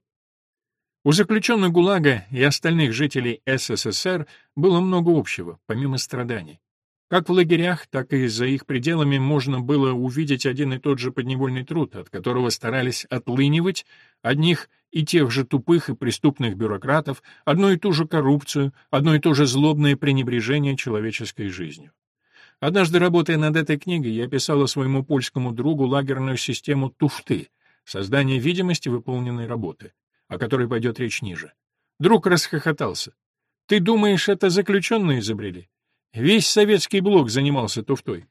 У заключенных ГУЛАГа и остальных жителей СССР было много общего, помимо страданий. Как в лагерях, так и за их пределами можно было увидеть один и тот же подневольный труд, от которого старались отлынивать одних и тех же тупых и преступных бюрократов, одну и ту же коррупцию, одно и то же злобное пренебрежение человеческой жизнью. Однажды, работая над этой книгой, я писала своему польскому другу лагерную систему туфты, создание видимости выполненной работы, о которой пойдет речь ниже. Друг расхохотался. «Ты думаешь, это заключенные изобрели? Весь советский блок занимался туфтой.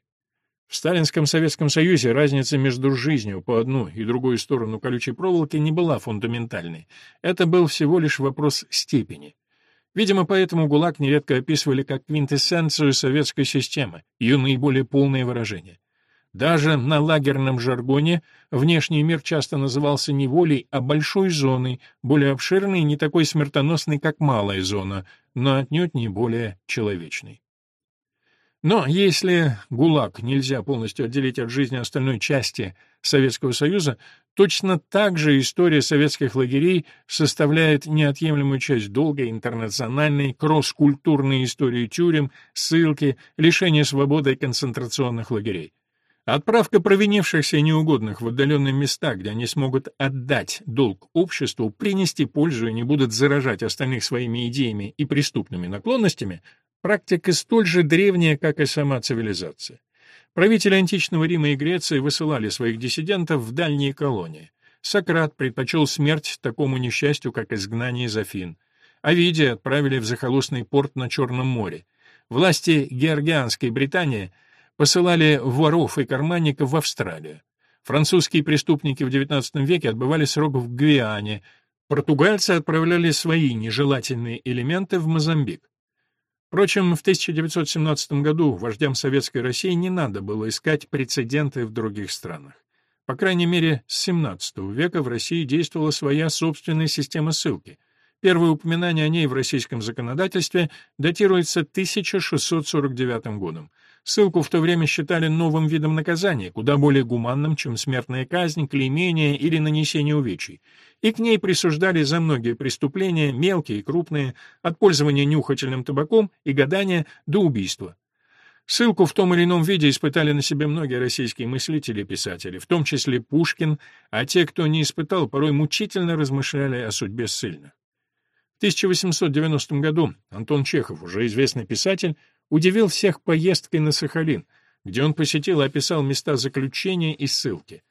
В Сталинском Советском Союзе разница между жизнью по одну и другую сторону колючей проволоки не была фундаментальной. Это был всего лишь вопрос степени. Видимо, поэтому ГУЛАГ нередко описывали как квинтэссенцию советской системы, ее наиболее полное выражение. Даже на лагерном жаргоне внешний мир часто назывался не волей, а большой зоной, более обширной и не такой смертоносной, как малая зона, но отнюдь не более человечной. Но если ГУЛАГ нельзя полностью отделить от жизни остальной части Советского Союза, точно так же история советских лагерей составляет неотъемлемую часть долгой интернациональной кросс-культурной истории тюрем, ссылки, лишения свободы и концентрационных лагерей. Отправка провинившихся и неугодных в отдаленные места, где они смогут отдать долг обществу, принести пользу и не будут заражать остальных своими идеями и преступными наклонностями, Практика столь же древняя, как и сама цивилизация. Правители античного Рима и Греции высылали своих диссидентов в дальние колонии. Сократ предпочел смерть такому несчастью, как изгнание из Афин. Овидия отправили в захолустный порт на Черном море. Власти Георгианской Британии посылали воров и карманников в Австралию. Французские преступники в XIX веке отбывали срок в Гвиане. Португальцы отправляли свои нежелательные элементы в Мозамбик. Впрочем, в 1917 году вождям Советской России не надо было искать прецеденты в других странах. По крайней мере, с XVII века в России действовала своя собственная система ссылки. Первое упоминание о ней в российском законодательстве датируется 1649 годом. Ссылку в то время считали новым видом наказания, куда более гуманным, чем смертная казнь, клеймение или нанесение увечий. И к ней присуждали за многие преступления, мелкие и крупные, от пользования нюхательным табаком и гадания до убийства. Ссылку в том или ином виде испытали на себе многие российские мыслители и писатели, в том числе Пушкин, а те, кто не испытал, порой мучительно размышляли о судьбе ссыльных. В 1890 году Антон Чехов, уже известный писатель, удивил всех поездкой на Сахалин, где он посетил и описал места заключения и ссылки.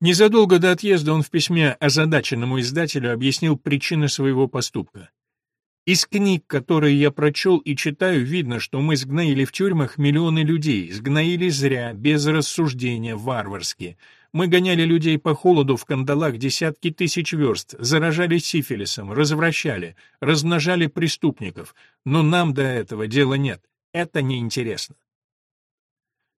Незадолго до отъезда он в письме озадаченному издателю объяснил причины своего поступка. Из книг, которые я прочел и читаю, видно, что мы сгноили в тюрьмах миллионы людей, сгноили зря, без рассуждения, варварски. Мы гоняли людей по холоду в кандалах десятки тысяч верст, заражали сифилисом, развращали, размножали преступников. Но нам до этого дела нет. Это неинтересно.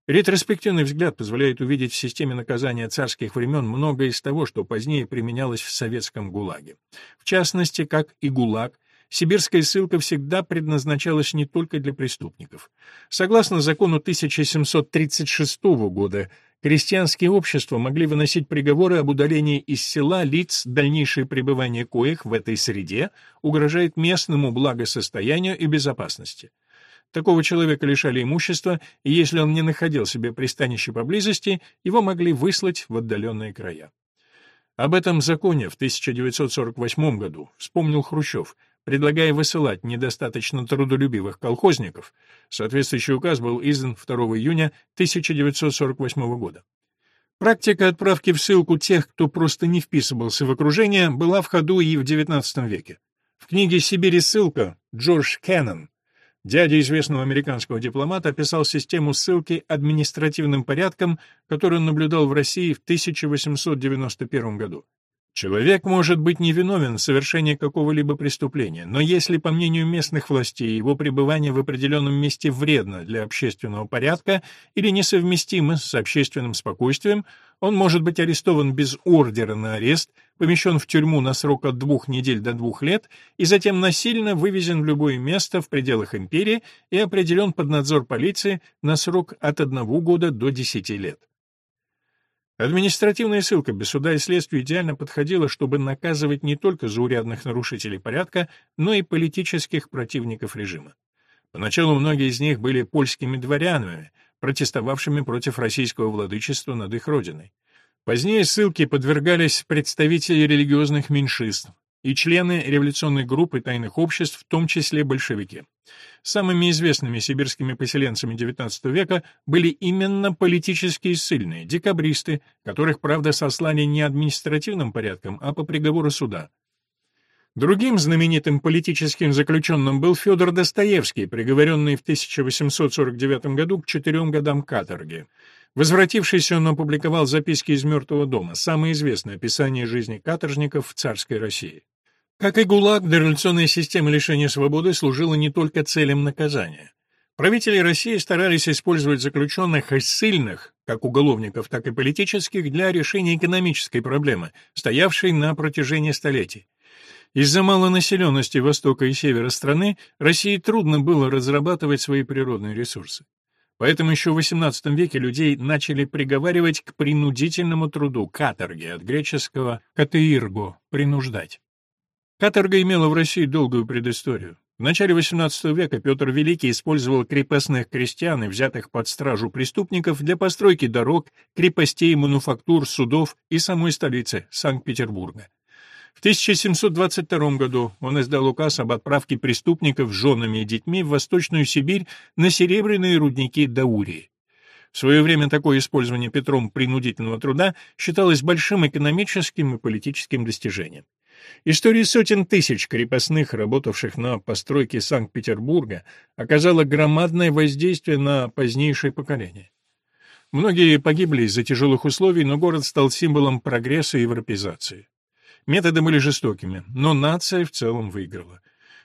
Ретроспективный взгляд позволяет увидеть в системе наказания царских времен многое из того, что позднее применялось в советском ГУЛАГе. В частности, как и ГУЛАГ, сибирская ссылка всегда предназначалась не только для преступников. Согласно закону 1736 года, крестьянские общества могли выносить приговоры об удалении из села лиц, дальнейшее пребывание коих в этой среде угрожает местному благосостоянию и безопасности. Такого человека лишали имущества, и если он не находил себе пристанище поблизости, его могли выслать в отдаленные края. Об этом законе в 1948 году вспомнил Хрущев, предлагая высылать недостаточно трудолюбивых колхозников. Соответствующий указ был издан 2 июня 1948 года. Практика отправки в ссылку тех, кто просто не вписывался в окружение, была в ходу и в XIX веке. В книге «Сибирь и ссылка» Джордж Кеннон Дядя известного американского дипломата описал систему ссылки административным порядком, который он наблюдал в России в 1891 году. Человек может быть невиновен в совершении какого-либо преступления, но если, по мнению местных властей, его пребывание в определенном месте вредно для общественного порядка или несовместимо с общественным спокойствием, он может быть арестован без ордера на арест, помещен в тюрьму на срок от двух недель до двух лет и затем насильно вывезен в любое место в пределах империи и определен под надзор полиции на срок от одного года до десяти лет. Административная ссылка без суда и следствия идеально подходила, чтобы наказывать не только заурядных нарушителей порядка, но и политических противников режима. Поначалу многие из них были польскими дворянами, протестовавшими против российского владычества над их родиной. Позднее ссылки подвергались представители религиозных меньшинств, и члены революционной группы тайных обществ, в том числе большевики. Самыми известными сибирскими поселенцами XIX века были именно политические ссыльные, декабристы, которых, правда, сослали не административным порядком, а по приговору суда. Другим знаменитым политическим заключенным был Федор Достоевский, приговоренный в 1849 году к четырем годам каторги. Возвратившись, он опубликовал записки из «Мертвого дома», самое известное описание жизни каторжников в царской России. Как и ГУЛАГ, дореволюционная система лишения свободы служила не только целям наказания. Правители России старались использовать заключенных и ссыльных, как уголовников, так и политических, для решения экономической проблемы, стоявшей на протяжении столетий. Из-за малонаселенности востока и севера страны России трудно было разрабатывать свои природные ресурсы. Поэтому еще в XVIII веке людей начали приговаривать к принудительному труду, каторге, от греческого «катеирго» — «принуждать». Каторга имела в России долгую предысторию. В начале XVIII века Петр Великий использовал крепостных крестьян и взятых под стражу преступников для постройки дорог, крепостей, мануфактур, судов и самой столицы, Санкт-Петербурга. В 1722 году он издал указ об отправке преступников с женами и детьми в Восточную Сибирь на серебряные рудники Даурии. В свое время такое использование Петром принудительного труда считалось большим экономическим и политическим достижением. История сотен тысяч крепостных, работавших на постройке Санкт-Петербурга, оказала громадное воздействие на позднейшее поколение. Многие погибли из-за тяжелых условий, но город стал символом прогресса и европеизации. Методы были жестокими, но нация в целом выиграла.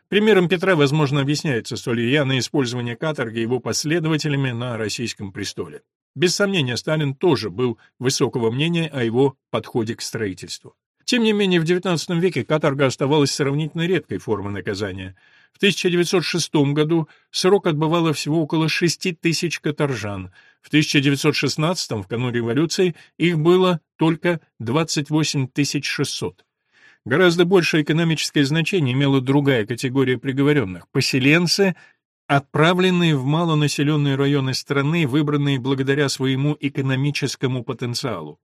Примером Петра, возможно, объясняется столь рьяное использование каторги его последователями на российском престоле. Без сомнения, Сталин тоже был высокого мнения о его подходе к строительству. Тем не менее, в XIX веке каторга оставалась сравнительно редкой формой наказания. В 1906 году срок отбывало всего около 6 тысяч каторжан. В 1916, в канун революции, их было только 28 600. Гораздо большее экономическое значение имела другая категория приговоренных – поселенцы, отправленные в малонаселенные районы страны, выбранные благодаря своему экономическому потенциалу.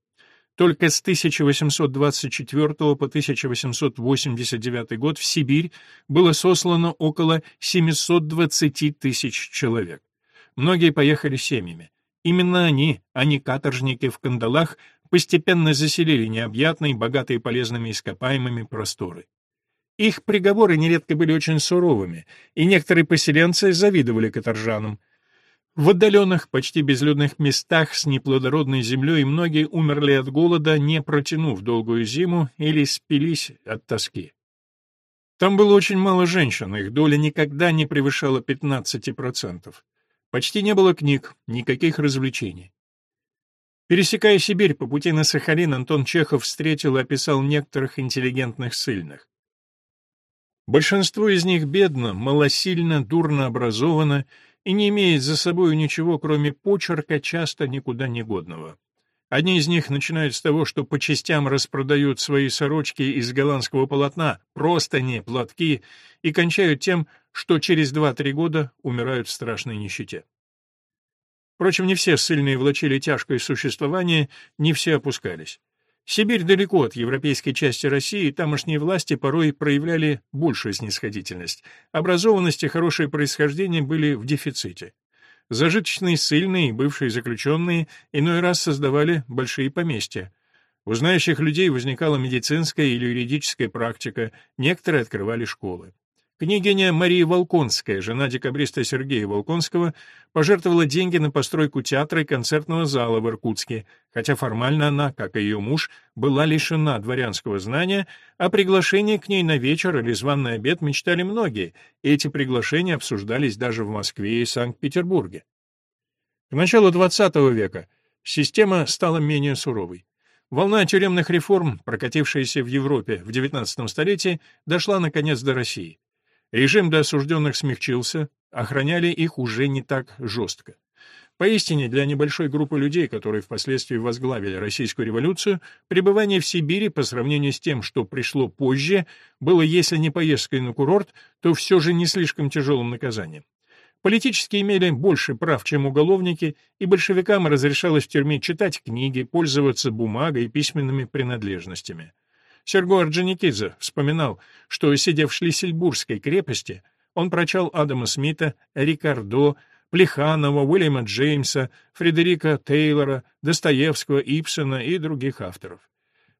Только с 1824 по 1889 год в Сибирь было сослано около 720 тысяч человек. Многие поехали семьями. Именно они, а не каторжники в кандалах, постепенно заселили необъятные, богатые полезными ископаемыми просторы. Их приговоры нередко были очень суровыми, и некоторые поселенцы завидовали каторжанам. В отдаленных, почти безлюдных местах с неплодородной землей многие умерли от голода, не протянув долгую зиму, или спились от тоски. Там было очень мало женщин, их доля никогда не превышала 15%. Почти не было книг, никаких развлечений. Пересекая Сибирь по пути на Сахалин, Антон Чехов встретил и описал некоторых интеллигентных ссыльных. Большинство из них бедно, малосильно, дурно образовано и не имеет за собой ничего, кроме почерка, часто никуда не годного. Одни из них начинают с того, что по частям распродают свои сорочки из голландского полотна, простыни, платки, и кончают тем, что через 2-3 года умирают в страшной нищете. Впрочем, не все ссыльные влачили тяжкое существование, не все опускались. Сибирь далеко от европейской части России, тамошние власти порой проявляли большую снисходительность. Образованность и хорошее происхождение были в дефиците. Зажиточные ссыльные и бывшие заключенные иной раз создавали большие поместья. У знающих людей возникала медицинская или юридическая практика, некоторые открывали школы. Княгиня Мария Волконская, жена декабриста Сергея Волконского, пожертвовала деньги на постройку театра и концертного зала в Иркутске, хотя формально она, как и ее муж, была лишена дворянского знания, а приглашение к ней на вечер или званный обед мечтали многие, и эти приглашения обсуждались даже в Москве и Санкт-Петербурге. К началу XX века система стала менее суровой. Волна тюремных реформ, прокатившаяся в Европе в XIX столетии, дошла наконец до России. Режим для осужденных смягчился, охраняли их уже не так жестко. Поистине, для небольшой группы людей, которые впоследствии возглавили российскую революцию, пребывание в Сибири по сравнению с тем, что пришло позже, было, если не поездкой на курорт, то все же не слишком тяжелым наказанием. Политически имели больше прав, чем уголовники, и большевикам разрешалось в тюрьме читать книги, пользоваться бумагой и письменными принадлежностями. Серго Орджоникидзе вспоминал, что, сидя в Шлиссельбургской крепости, он прочел Адама Смита, Рикардо, Плеханова, Уильяма Джеймса, Фредерика Тейлора, Достоевского, Ипсона и других авторов.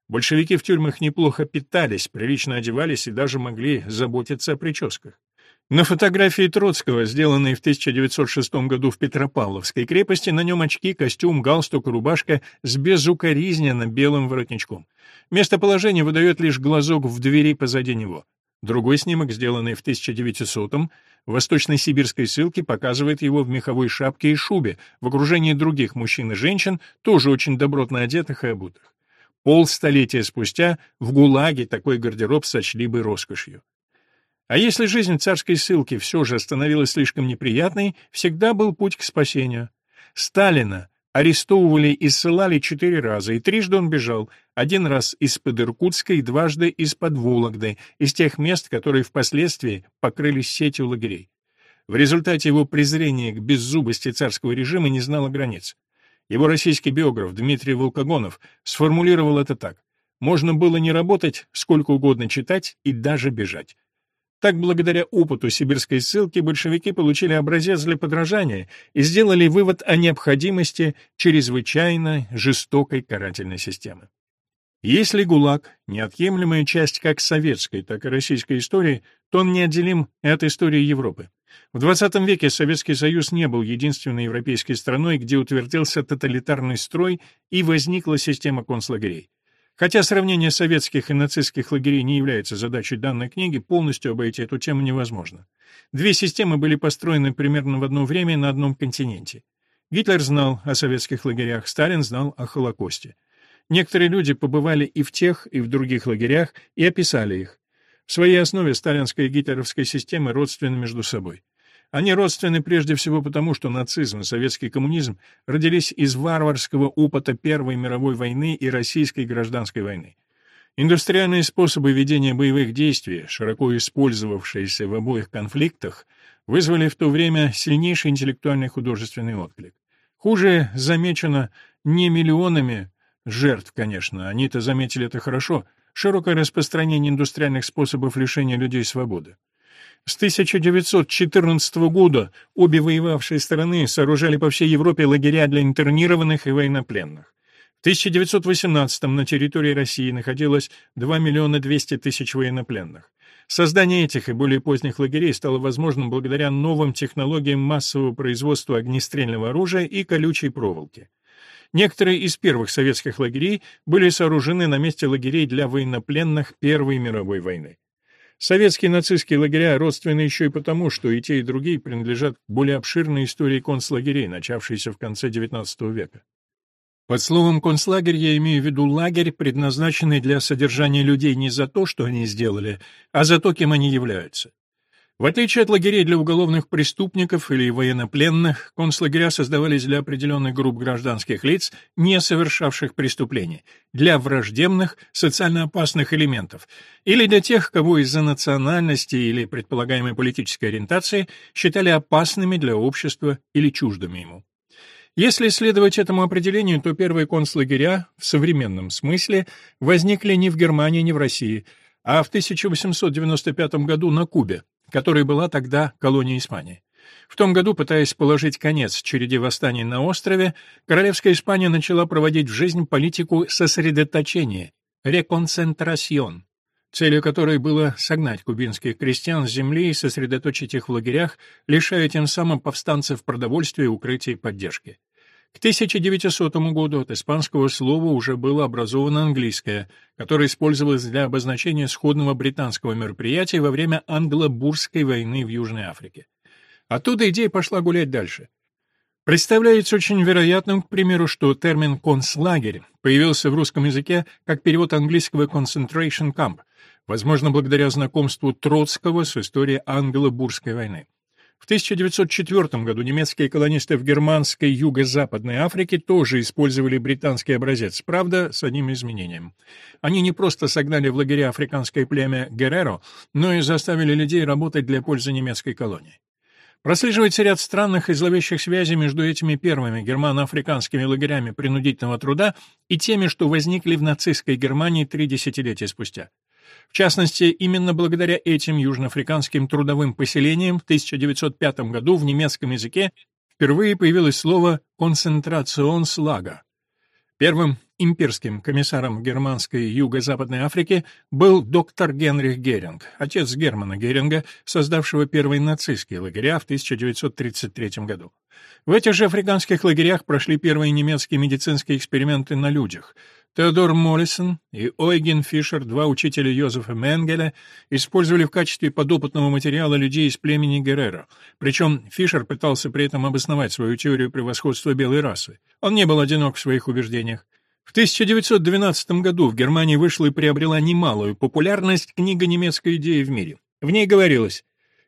Большевики в тюрьмах неплохо питались, прилично одевались и даже могли заботиться о прическах. На фотографии Троцкого, сделанной в 1906 году в Петропавловской крепости, на нем очки, костюм, галстук, рубашка с безукоризненно белым воротничком. Местоположение выдает лишь глазок в двери позади него. Другой снимок, сделанный в 1900-м, в восточно-сибирской ссылке, показывает его в меховой шапке и шубе, в окружении других мужчин и женщин, тоже очень добротно одетых и обутых. Полстолетия спустя в ГУЛАГе такой гардероб сочли бы роскошью. А если жизнь царской ссылки все же становилась слишком неприятной, всегда был путь к спасению. Сталина арестовывали и ссылали четыре раза, и трижды он бежал, один раз из-под Иркутска и дважды из-под Вологды, из тех мест, которые впоследствии покрылись сетью лагерей. В результате его презрение к беззубости царского режима не знало границ. Его российский биограф Дмитрий Волкогонов сформулировал это так. «Можно было не работать, сколько угодно читать и даже бежать. Так, благодаря опыту сибирской ссылки, большевики получили образец для подражания и сделали вывод о необходимости чрезвычайно жестокой карательной системы. Если ГУЛАГ — неотъемлемая часть как советской, так и российской истории, то он неотделим от истории Европы. В XX веке Советский Союз не был единственной европейской страной, где утвердился тоталитарный строй и возникла система концлагерей. Хотя сравнение советских и нацистских лагерей не является задачей данной книги, полностью обойти эту тему невозможно. Две системы были построены примерно в одно время на одном континенте. Гитлер знал о советских лагерях, Сталин знал о Холокосте. Некоторые люди побывали и в тех, и в других лагерях и описали их. В своей основе сталинская и гитлеровская системы родственны между собой. Они родственны прежде всего потому, что нацизм и советский коммунизм родились из варварского опыта Первой мировой войны и российской гражданской войны. Индустриальные способы ведения боевых действий, широко использовавшиеся в обоих конфликтах, вызвали в то время сильнейший интеллектуальный художественный отклик. Хуже замечено не миллионами жертв, конечно, они-то заметили это хорошо, широкое распространение индустриальных способов лишения людей свободы. С 1914 года обе воевавшие стороны сооружали по всей Европе лагеря для интернированных и военнопленных. В 1918 на территории России находилось 2 миллиона 200 тысяч военнопленных. Создание этих и более поздних лагерей стало возможным благодаря новым технологиям массового производства огнестрельного оружия и колючей проволоки. Некоторые из первых советских лагерей были сооружены на месте лагерей для военнопленных Первой мировой войны. Советские нацистские лагеря родственны еще и потому, что и те, и другие принадлежат более обширной истории концлагерей, начавшейся в конце XIX века. Под словом «концлагерь» я имею в виду лагерь, предназначенный для содержания людей не за то, что они сделали, а за то, кем они являются. В отличие от лагерей для уголовных преступников или военнопленных, концлагеря создавались для определенных групп гражданских лиц, не совершавших преступлений, для враждебных, социально опасных элементов, или для тех, кого из-за национальности или предполагаемой политической ориентации считали опасными для общества или чуждыми ему. Если следовать этому определению, то первые концлагеря в современном смысле возникли не в Германии, не в России, а в 1895 году на Кубе, которая была тогда колонией Испании. В том году, пытаясь положить конец череде восстаний на острове, королевская Испания начала проводить в жизнь политику сосредоточения, реконцентрасьон, целью которой было согнать кубинских крестьян с земли и сосредоточить их в лагерях, лишая тем самым повстанцев продовольствия, укрытия и поддержки. К 1900 году от испанского слова уже было образовано английское, которое использовалось для обозначения сходного британского мероприятия во время англо-бурской войны в Южной Африке. Оттуда идея пошла гулять дальше. Представляется очень вероятным, к примеру, что термин «концлагерь» появился в русском языке как перевод английского «concentration camp», возможно, благодаря знакомству Троцкого с историей англо-бурской войны. В 1904 году немецкие колонисты в германской юго-западной Африке тоже использовали британский образец, правда, с одним изменением. Они не просто согнали в лагеря африканское племя Герреро, но и заставили людей работать для пользы немецкой колонии. Прослеживается ряд странных и зловещих связей между этими первыми германо-африканскими лагерями принудительного труда и теми, что возникли в нацистской Германии три десятилетия спустя. В частности, именно благодаря этим южноафриканским трудовым поселениям в 1905 году в немецком языке впервые появилось слово «концентрацион-слага». Первым имперским комиссаром германской юго-западной Африки был доктор Генрих Геринг, отец Германа Геринга, создавшего первые нацистские лагеря в 1933 году. В этих же африканских лагерях прошли первые немецкие медицинские эксперименты на людях. Теодор Моллисон и Ойген Фишер, два учителя Йозефа Менгеля, использовали в качестве подопытного материала людей из племени Геррера. Причем Фишер пытался при этом обосновать свою теорию превосходства белой расы. Он не был одинок в своих убеждениях. В 1912 году в Германии вышла и приобрела немалую популярность книга «Немецкая идея в мире». В ней говорилось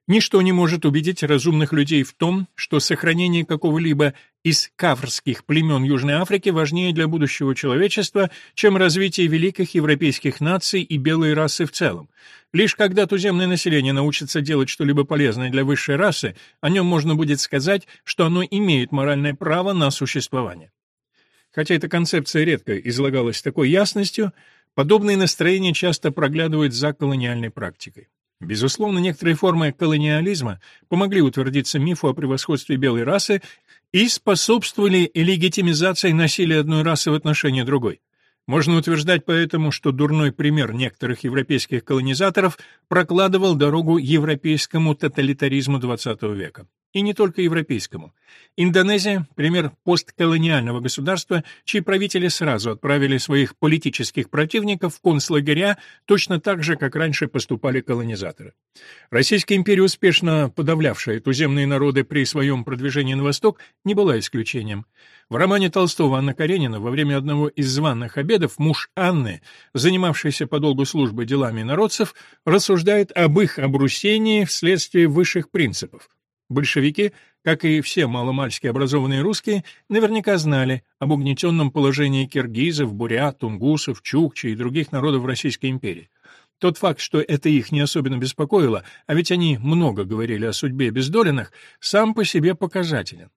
Ничто не может убедить разумных людей в том, что сохранение какого-либо из каврских племен Южной Африки важнее для будущего человечества, чем развитие великих европейских наций и белой расы в целом. Лишь когда туземное население научится делать что-либо полезное для высшей расы, о нем можно будет сказать, что оно имеет моральное право на существование. Хотя эта концепция редко излагалась такой ясностью, подобные настроения часто проглядывают за колониальной практикой. Безусловно, некоторые формы колониализма помогли утвердиться мифу о превосходстве белой расы и способствовали легитимизации насилия одной расы в отношении другой. Можно утверждать поэтому, что дурной пример некоторых европейских колонизаторов прокладывал дорогу европейскому тоталитаризму XX века и не только европейскому. Индонезия – пример постколониального государства, чьи правители сразу отправили своих политических противников в концлагеря, точно так же, как раньше поступали колонизаторы. Российская империя, успешно подавлявшая туземные народы при своем продвижении на восток, не была исключением. В романе Толстого Анна Каренина во время одного из званых обедов муж Анны, занимавшийся по долгу службы делами народцев, рассуждает об их обрусении вследствие высших принципов. Большевики, как и все маломальски образованные русские, наверняка знали об угнетенном положении киргизов, бурят, тунгусов, чукчи и других народов Российской империи. Тот факт, что это их не особенно беспокоило, а ведь они много говорили о судьбе бездоленных, сам по себе показателен.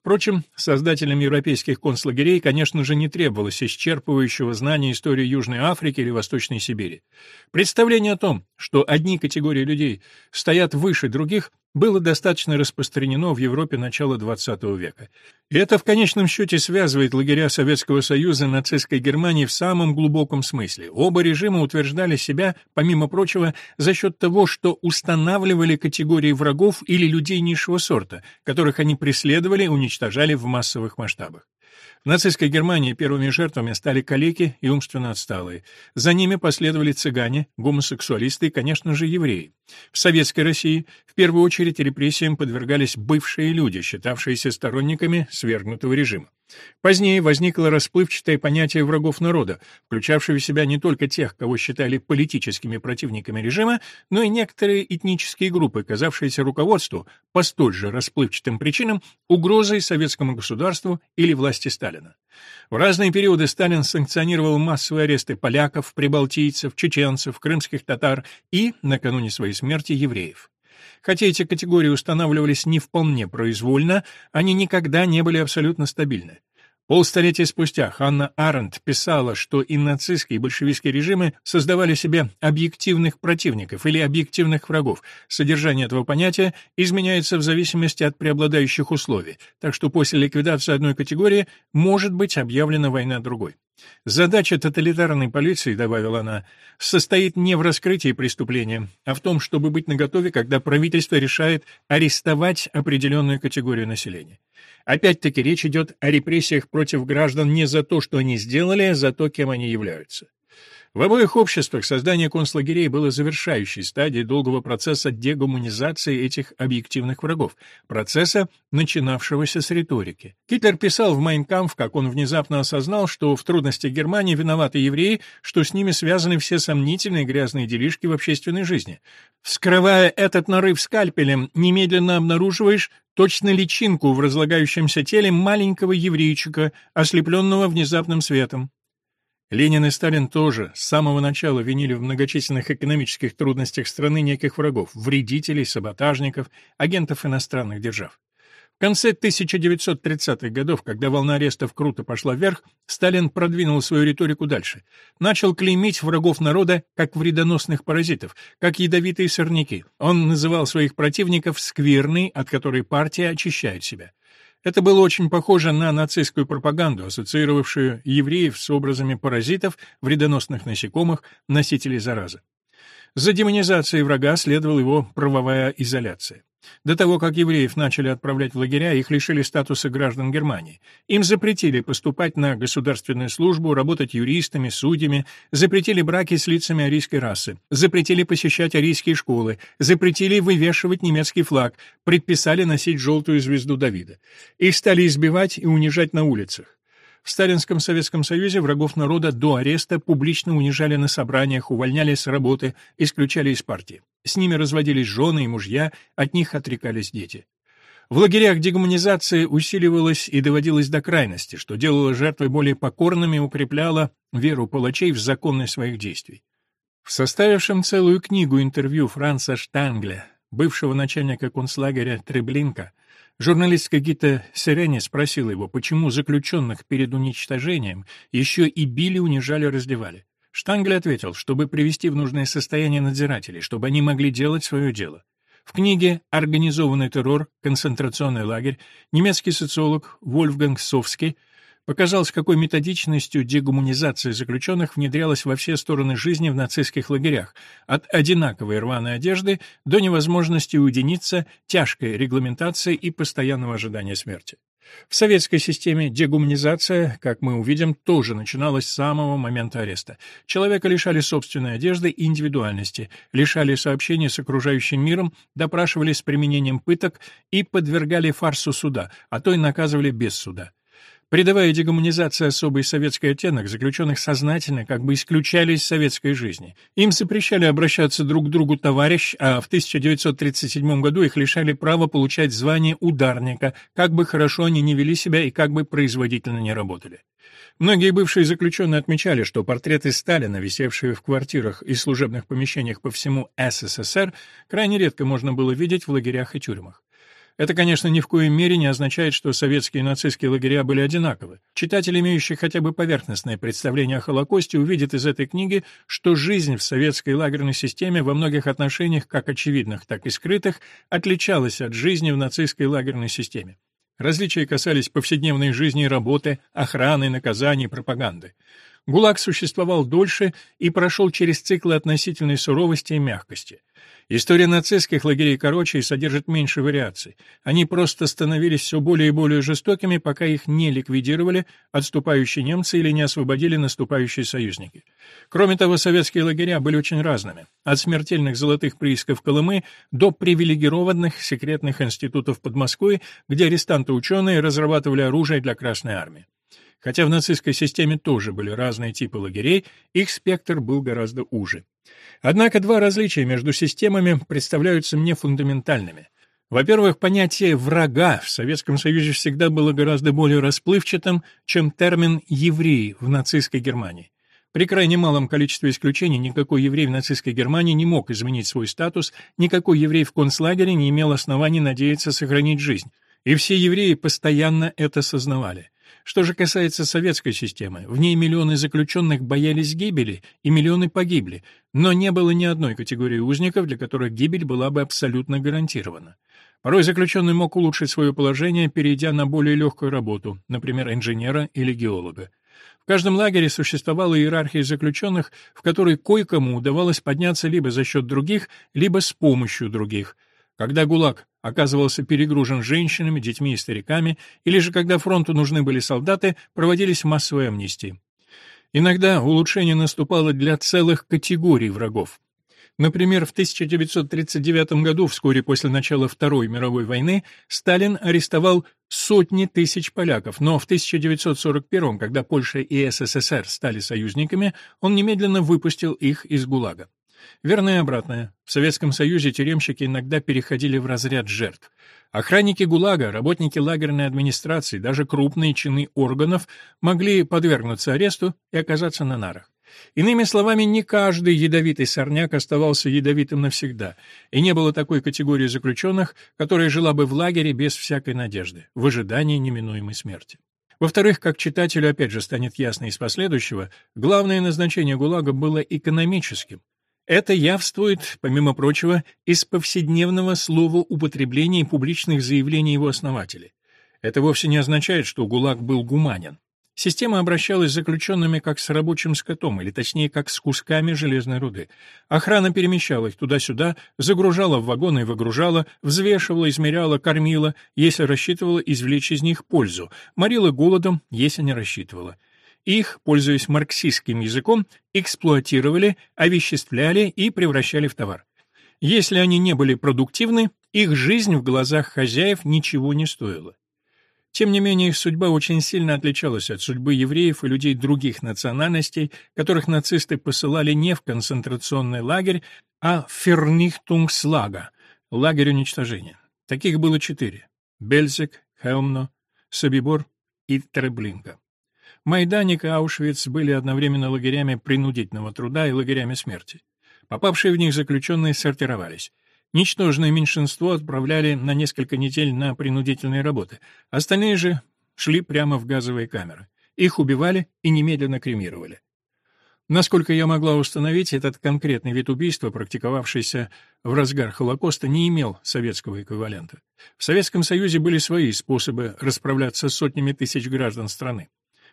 Впрочем, создателям европейских концлагерей, конечно же, не требовалось исчерпывающего знания истории Южной Африки или Восточной Сибири. Представление о том, что одни категории людей стоят выше других, было достаточно распространено в Европе начала XX века. И это в конечном счете связывает лагеря Советского Союза и нацистской Германии в самом глубоком смысле. Оба режима утверждали себя, помимо прочего, за счет того, что устанавливали категории врагов или людей низшего сорта, которых они преследовали уничтожали в массовых масштабах. В нацистской Германии первыми жертвами стали калеки и умственно отсталые. За ними последовали цыгане, гомосексуалисты и, конечно же, евреи. В советской России в первую очередь репрессиям подвергались бывшие люди, считавшиеся сторонниками свергнутого режима. Позднее возникло расплывчатое понятие врагов народа, включавшее в себя не только тех, кого считали политическими противниками режима, но и некоторые этнические группы, казавшиеся руководству по столь же расплывчатым причинам угрозой советскому государству или власти Сталина. В разные периоды Сталин санкционировал массовые аресты поляков, прибалтийцев, чеченцев, крымских татар и, накануне своей смерти, евреев. Хотя эти категории устанавливались не вполне произвольно, они никогда не были абсолютно стабильны. Полстолетия спустя Ханна Аренд писала, что и нацистские, и большевистские режимы создавали себе объективных противников или объективных врагов. Содержание этого понятия изменяется в зависимости от преобладающих условий, так что после ликвидации одной категории может быть объявлена война другой. Задача тоталитарной полиции, добавила она, состоит не в раскрытии преступления, а в том, чтобы быть наготове, когда правительство решает арестовать определенную категорию населения. Опять-таки речь идет о репрессиях против граждан не за то, что они сделали, а за то, кем они являются. В обоих обществах создание концлагерей было завершающей стадией долгого процесса дегуманизации этих объективных врагов, процесса, начинавшегося с риторики. Гитлер писал в «Майнкампф», как он внезапно осознал, что в трудностях Германии виноваты евреи, что с ними связаны все сомнительные грязные делишки в общественной жизни. Вскрывая этот нарыв скальпелем, немедленно обнаруживаешь точно личинку в разлагающемся теле маленького еврейчика, ослепленного внезапным светом. Ленин и Сталин тоже с самого начала винили в многочисленных экономических трудностях страны неких врагов, вредителей, саботажников, агентов иностранных держав. В конце 1930-х годов, когда волна арестов круто пошла вверх, Сталин продвинул свою риторику дальше. Начал клеймить врагов народа как вредоносных паразитов, как ядовитые сорняки. Он называл своих противников «скверной», от которой партия очищает себя. Это было очень похоже на нацистскую пропаганду, ассоциировавшую евреев с образами паразитов, вредоносных насекомых, носителей заразы. За демонизацией врага следовала его правовая изоляция. До того, как евреев начали отправлять в лагеря, их лишили статуса граждан Германии. Им запретили поступать на государственную службу, работать юристами, судьями, запретили браки с лицами арийской расы, запретили посещать арийские школы, запретили вывешивать немецкий флаг, предписали носить желтую звезду Давида. Их стали избивать и унижать на улицах. В Сталинском Советском Союзе врагов народа до ареста публично унижали на собраниях, увольняли с работы, исключали из партии. С ними разводились жены и мужья, от них отрекались дети. В лагерях дегуманизация усиливалась и доводилась до крайности, что делало жертвы более покорными и укрепляло веру палачей в законность своих действий. В составившем целую книгу интервью Франца Штангля, бывшего начальника концлагеря Треблинка, Журналистка Гита Сирене спросила его, почему заключенных перед уничтожением еще и били, унижали, раздевали. Штангель ответил, чтобы привести в нужное состояние надзирателей, чтобы они могли делать свое дело. В книге «Организованный террор. Концентрационный лагерь» немецкий социолог Вольфганг Совский показал, с какой методичностью дегуманизация заключенных внедрялась во все стороны жизни в нацистских лагерях, от одинаковой рваной одежды до невозможности уединиться, тяжкой регламентации и постоянного ожидания смерти. В советской системе дегуманизация, как мы увидим, тоже начиналась с самого момента ареста. Человека лишали собственной одежды и индивидуальности, лишали сообщения с окружающим миром, допрашивали с применением пыток и подвергали фарсу суда, а то и наказывали без суда. Придавая дегуманизации особый советский оттенок, заключенных сознательно как бы исключали из советской жизни. Им запрещали обращаться друг к другу товарищ, а в 1937 году их лишали права получать звание ударника, как бы хорошо они ни вели себя и как бы производительно не работали. Многие бывшие заключенные отмечали, что портреты Сталина, висевшие в квартирах и служебных помещениях по всему СССР, крайне редко можно было видеть в лагерях и тюрьмах. Это, конечно, ни в коей мере не означает, что советские и нацистские лагеря были одинаковы. Читатель, имеющий хотя бы поверхностное представление о Холокосте, увидит из этой книги, что жизнь в советской лагерной системе во многих отношениях, как очевидных, так и скрытых, отличалась от жизни в нацистской лагерной системе. Различия касались повседневной жизни и работы, охраны, наказаний, пропаганды. ГУЛАГ существовал дольше и прошел через циклы относительной суровости и мягкости. История нацистских лагерей короче и содержит меньше вариаций. Они просто становились все более и более жестокими, пока их не ликвидировали отступающие немцы или не освободили наступающие союзники. Кроме того, советские лагеря были очень разными. От смертельных золотых приисков Колымы до привилегированных секретных институтов под Москвой, где арестанты-ученые разрабатывали оружие для Красной Армии. Хотя в нацистской системе тоже были разные типы лагерей, их спектр был гораздо уже. Однако два различия между системами представляются мне фундаментальными. Во-первых, понятие «врага» в Советском Союзе всегда было гораздо более расплывчатым, чем термин «еврей» в нацистской Германии. При крайне малом количестве исключений никакой еврей в нацистской Германии не мог изменить свой статус, никакой еврей в концлагере не имел оснований надеяться сохранить жизнь. И все евреи постоянно это сознавали. Что же касается советской системы, в ней миллионы заключенных боялись гибели, и миллионы погибли, но не было ни одной категории узников, для которых гибель была бы абсолютно гарантирована. Порой заключенный мог улучшить свое положение, перейдя на более легкую работу, например, инженера или геолога. В каждом лагере существовала иерархия заключенных, в которой кое-кому удавалось подняться либо за счет других, либо с помощью других – когда ГУЛАГ оказывался перегружен женщинами, детьми и стариками, или же когда фронту нужны были солдаты, проводились массовые амнистии. Иногда улучшение наступало для целых категорий врагов. Например, в 1939 году, вскоре после начала Второй мировой войны, Сталин арестовал сотни тысяч поляков, но в 1941, когда Польша и СССР стали союзниками, он немедленно выпустил их из ГУЛАГа. Верно и обратное. В Советском Союзе тюремщики иногда переходили в разряд жертв. Охранники ГУЛАГа, работники лагерной администрации, даже крупные чины органов могли подвергнуться аресту и оказаться на нарах. Иными словами, не каждый ядовитый сорняк оставался ядовитым навсегда, и не было такой категории заключенных, которая жила бы в лагере без всякой надежды, в ожидании неминуемой смерти. Во-вторых, как читателю опять же станет ясно из последующего, главное назначение ГУЛАГа было экономическим. Это явствует, помимо прочего, из повседневного слова употребления и публичных заявлений его основателей. Это вовсе не означает, что ГУЛАГ был гуманен. Система обращалась с заключенными как с рабочим скотом, или точнее, как с кусками железной руды. Охрана перемещала их туда-сюда, загружала в вагоны и выгружала, взвешивала, измеряла, кормила, если рассчитывала извлечь из них пользу, морила голодом, если не рассчитывала. Их, пользуясь марксистским языком, эксплуатировали, овеществляли и превращали в товар. Если они не были продуктивны, их жизнь в глазах хозяев ничего не стоила. Тем не менее, их судьба очень сильно отличалась от судьбы евреев и людей других национальностей, которых нацисты посылали не в концентрационный лагерь, а в Фернихтунгслага — лагерь уничтожения. Таких было четыре — Бельзик, Хелмно, Собибор и Треблинка. Майданик и Аушвиц были одновременно лагерями принудительного труда и лагерями смерти. Попавшие в них заключенные сортировались. Ничтожное меньшинство отправляли на несколько недель на принудительные работы, остальные же шли прямо в газовые камеры. Их убивали и немедленно кремировали. Насколько я могла установить, этот конкретный вид убийства, практиковавшийся в разгар Холокоста, не имел советского эквивалента. В Советском Союзе были свои способы расправляться с сотнями тысяч граждан страны.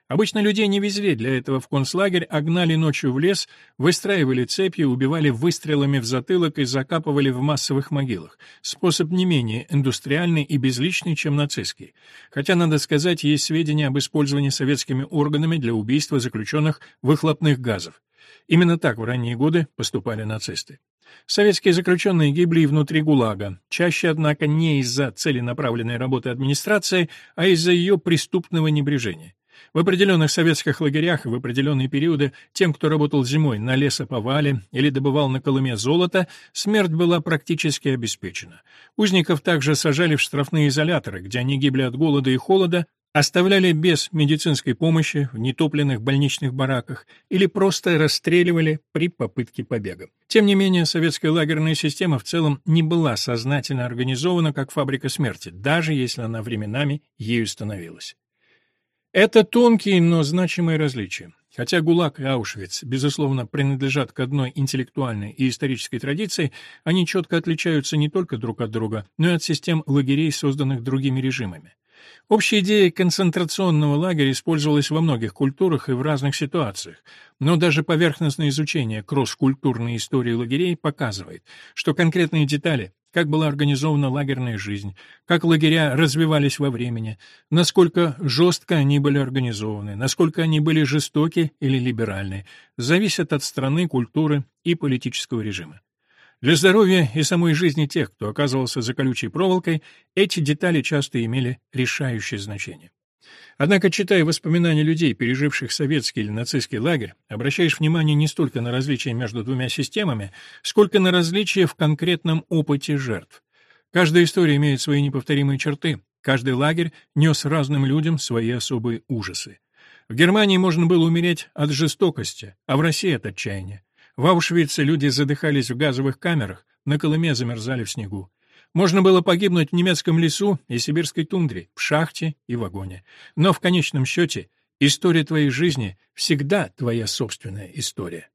Обычно людей не везли для этого в концлагерь, а гнали ночью в лес, выстраивали цепи, убивали выстрелами в затылок и закапывали в массовых могилах. Способ не менее индустриальный и безличный, чем нацистский. Хотя, надо сказать, есть сведения об использовании советскими органами для убийства заключенных выхлопных газов. Именно так в ранние годы поступали нацисты. Советские заключенные гибли и внутри ГУЛАГа, чаще, однако, не из-за целенаправленной работы администрации, а из-за ее преступного небрежения. В определенных советских лагерях в определенные периоды тем, кто работал зимой на лесоповале или добывал на Колыме золото, смерть была практически обеспечена. Узников также сажали в штрафные изоляторы, где они гибли от голода и холода, оставляли без медицинской помощи в нетопленных больничных бараках или просто расстреливали при попытке побега. Тем не менее, советская лагерная система в целом не была сознательно организована как фабрика смерти, даже если она временами ею становилась. Это тонкие, но значимые различия. Хотя ГУЛАГ и Аушвиц, безусловно, принадлежат к одной интеллектуальной и исторической традиции, они четко отличаются не только друг от друга, но и от систем лагерей, созданных другими режимами. Общая идея концентрационного лагеря использовалась во многих культурах и в разных ситуациях, но даже поверхностное изучение кросс-культурной истории лагерей показывает, что конкретные детали, как была организована лагерная жизнь, как лагеря развивались во времени, насколько жестко они были организованы, насколько они были жестоки или либеральны, зависят от страны, культуры и политического режима. Для здоровья и самой жизни тех, кто оказывался за колючей проволокой, эти детали часто имели решающее значение. Однако, читая воспоминания людей, переживших советский или нацистский лагерь, обращаешь внимание не столько на различия между двумя системами, сколько на различия в конкретном опыте жертв. Каждая история имеет свои неповторимые черты, каждый лагерь нес разным людям свои особые ужасы. В Германии можно было умереть от жестокости, а в России от отчаяния. В Аушвице люди задыхались в газовых камерах, на Колыме замерзали в снегу. Можно было погибнуть в немецком лесу и сибирской тундре, в шахте и вагоне. Но в конечном счете история твоей жизни всегда твоя собственная история.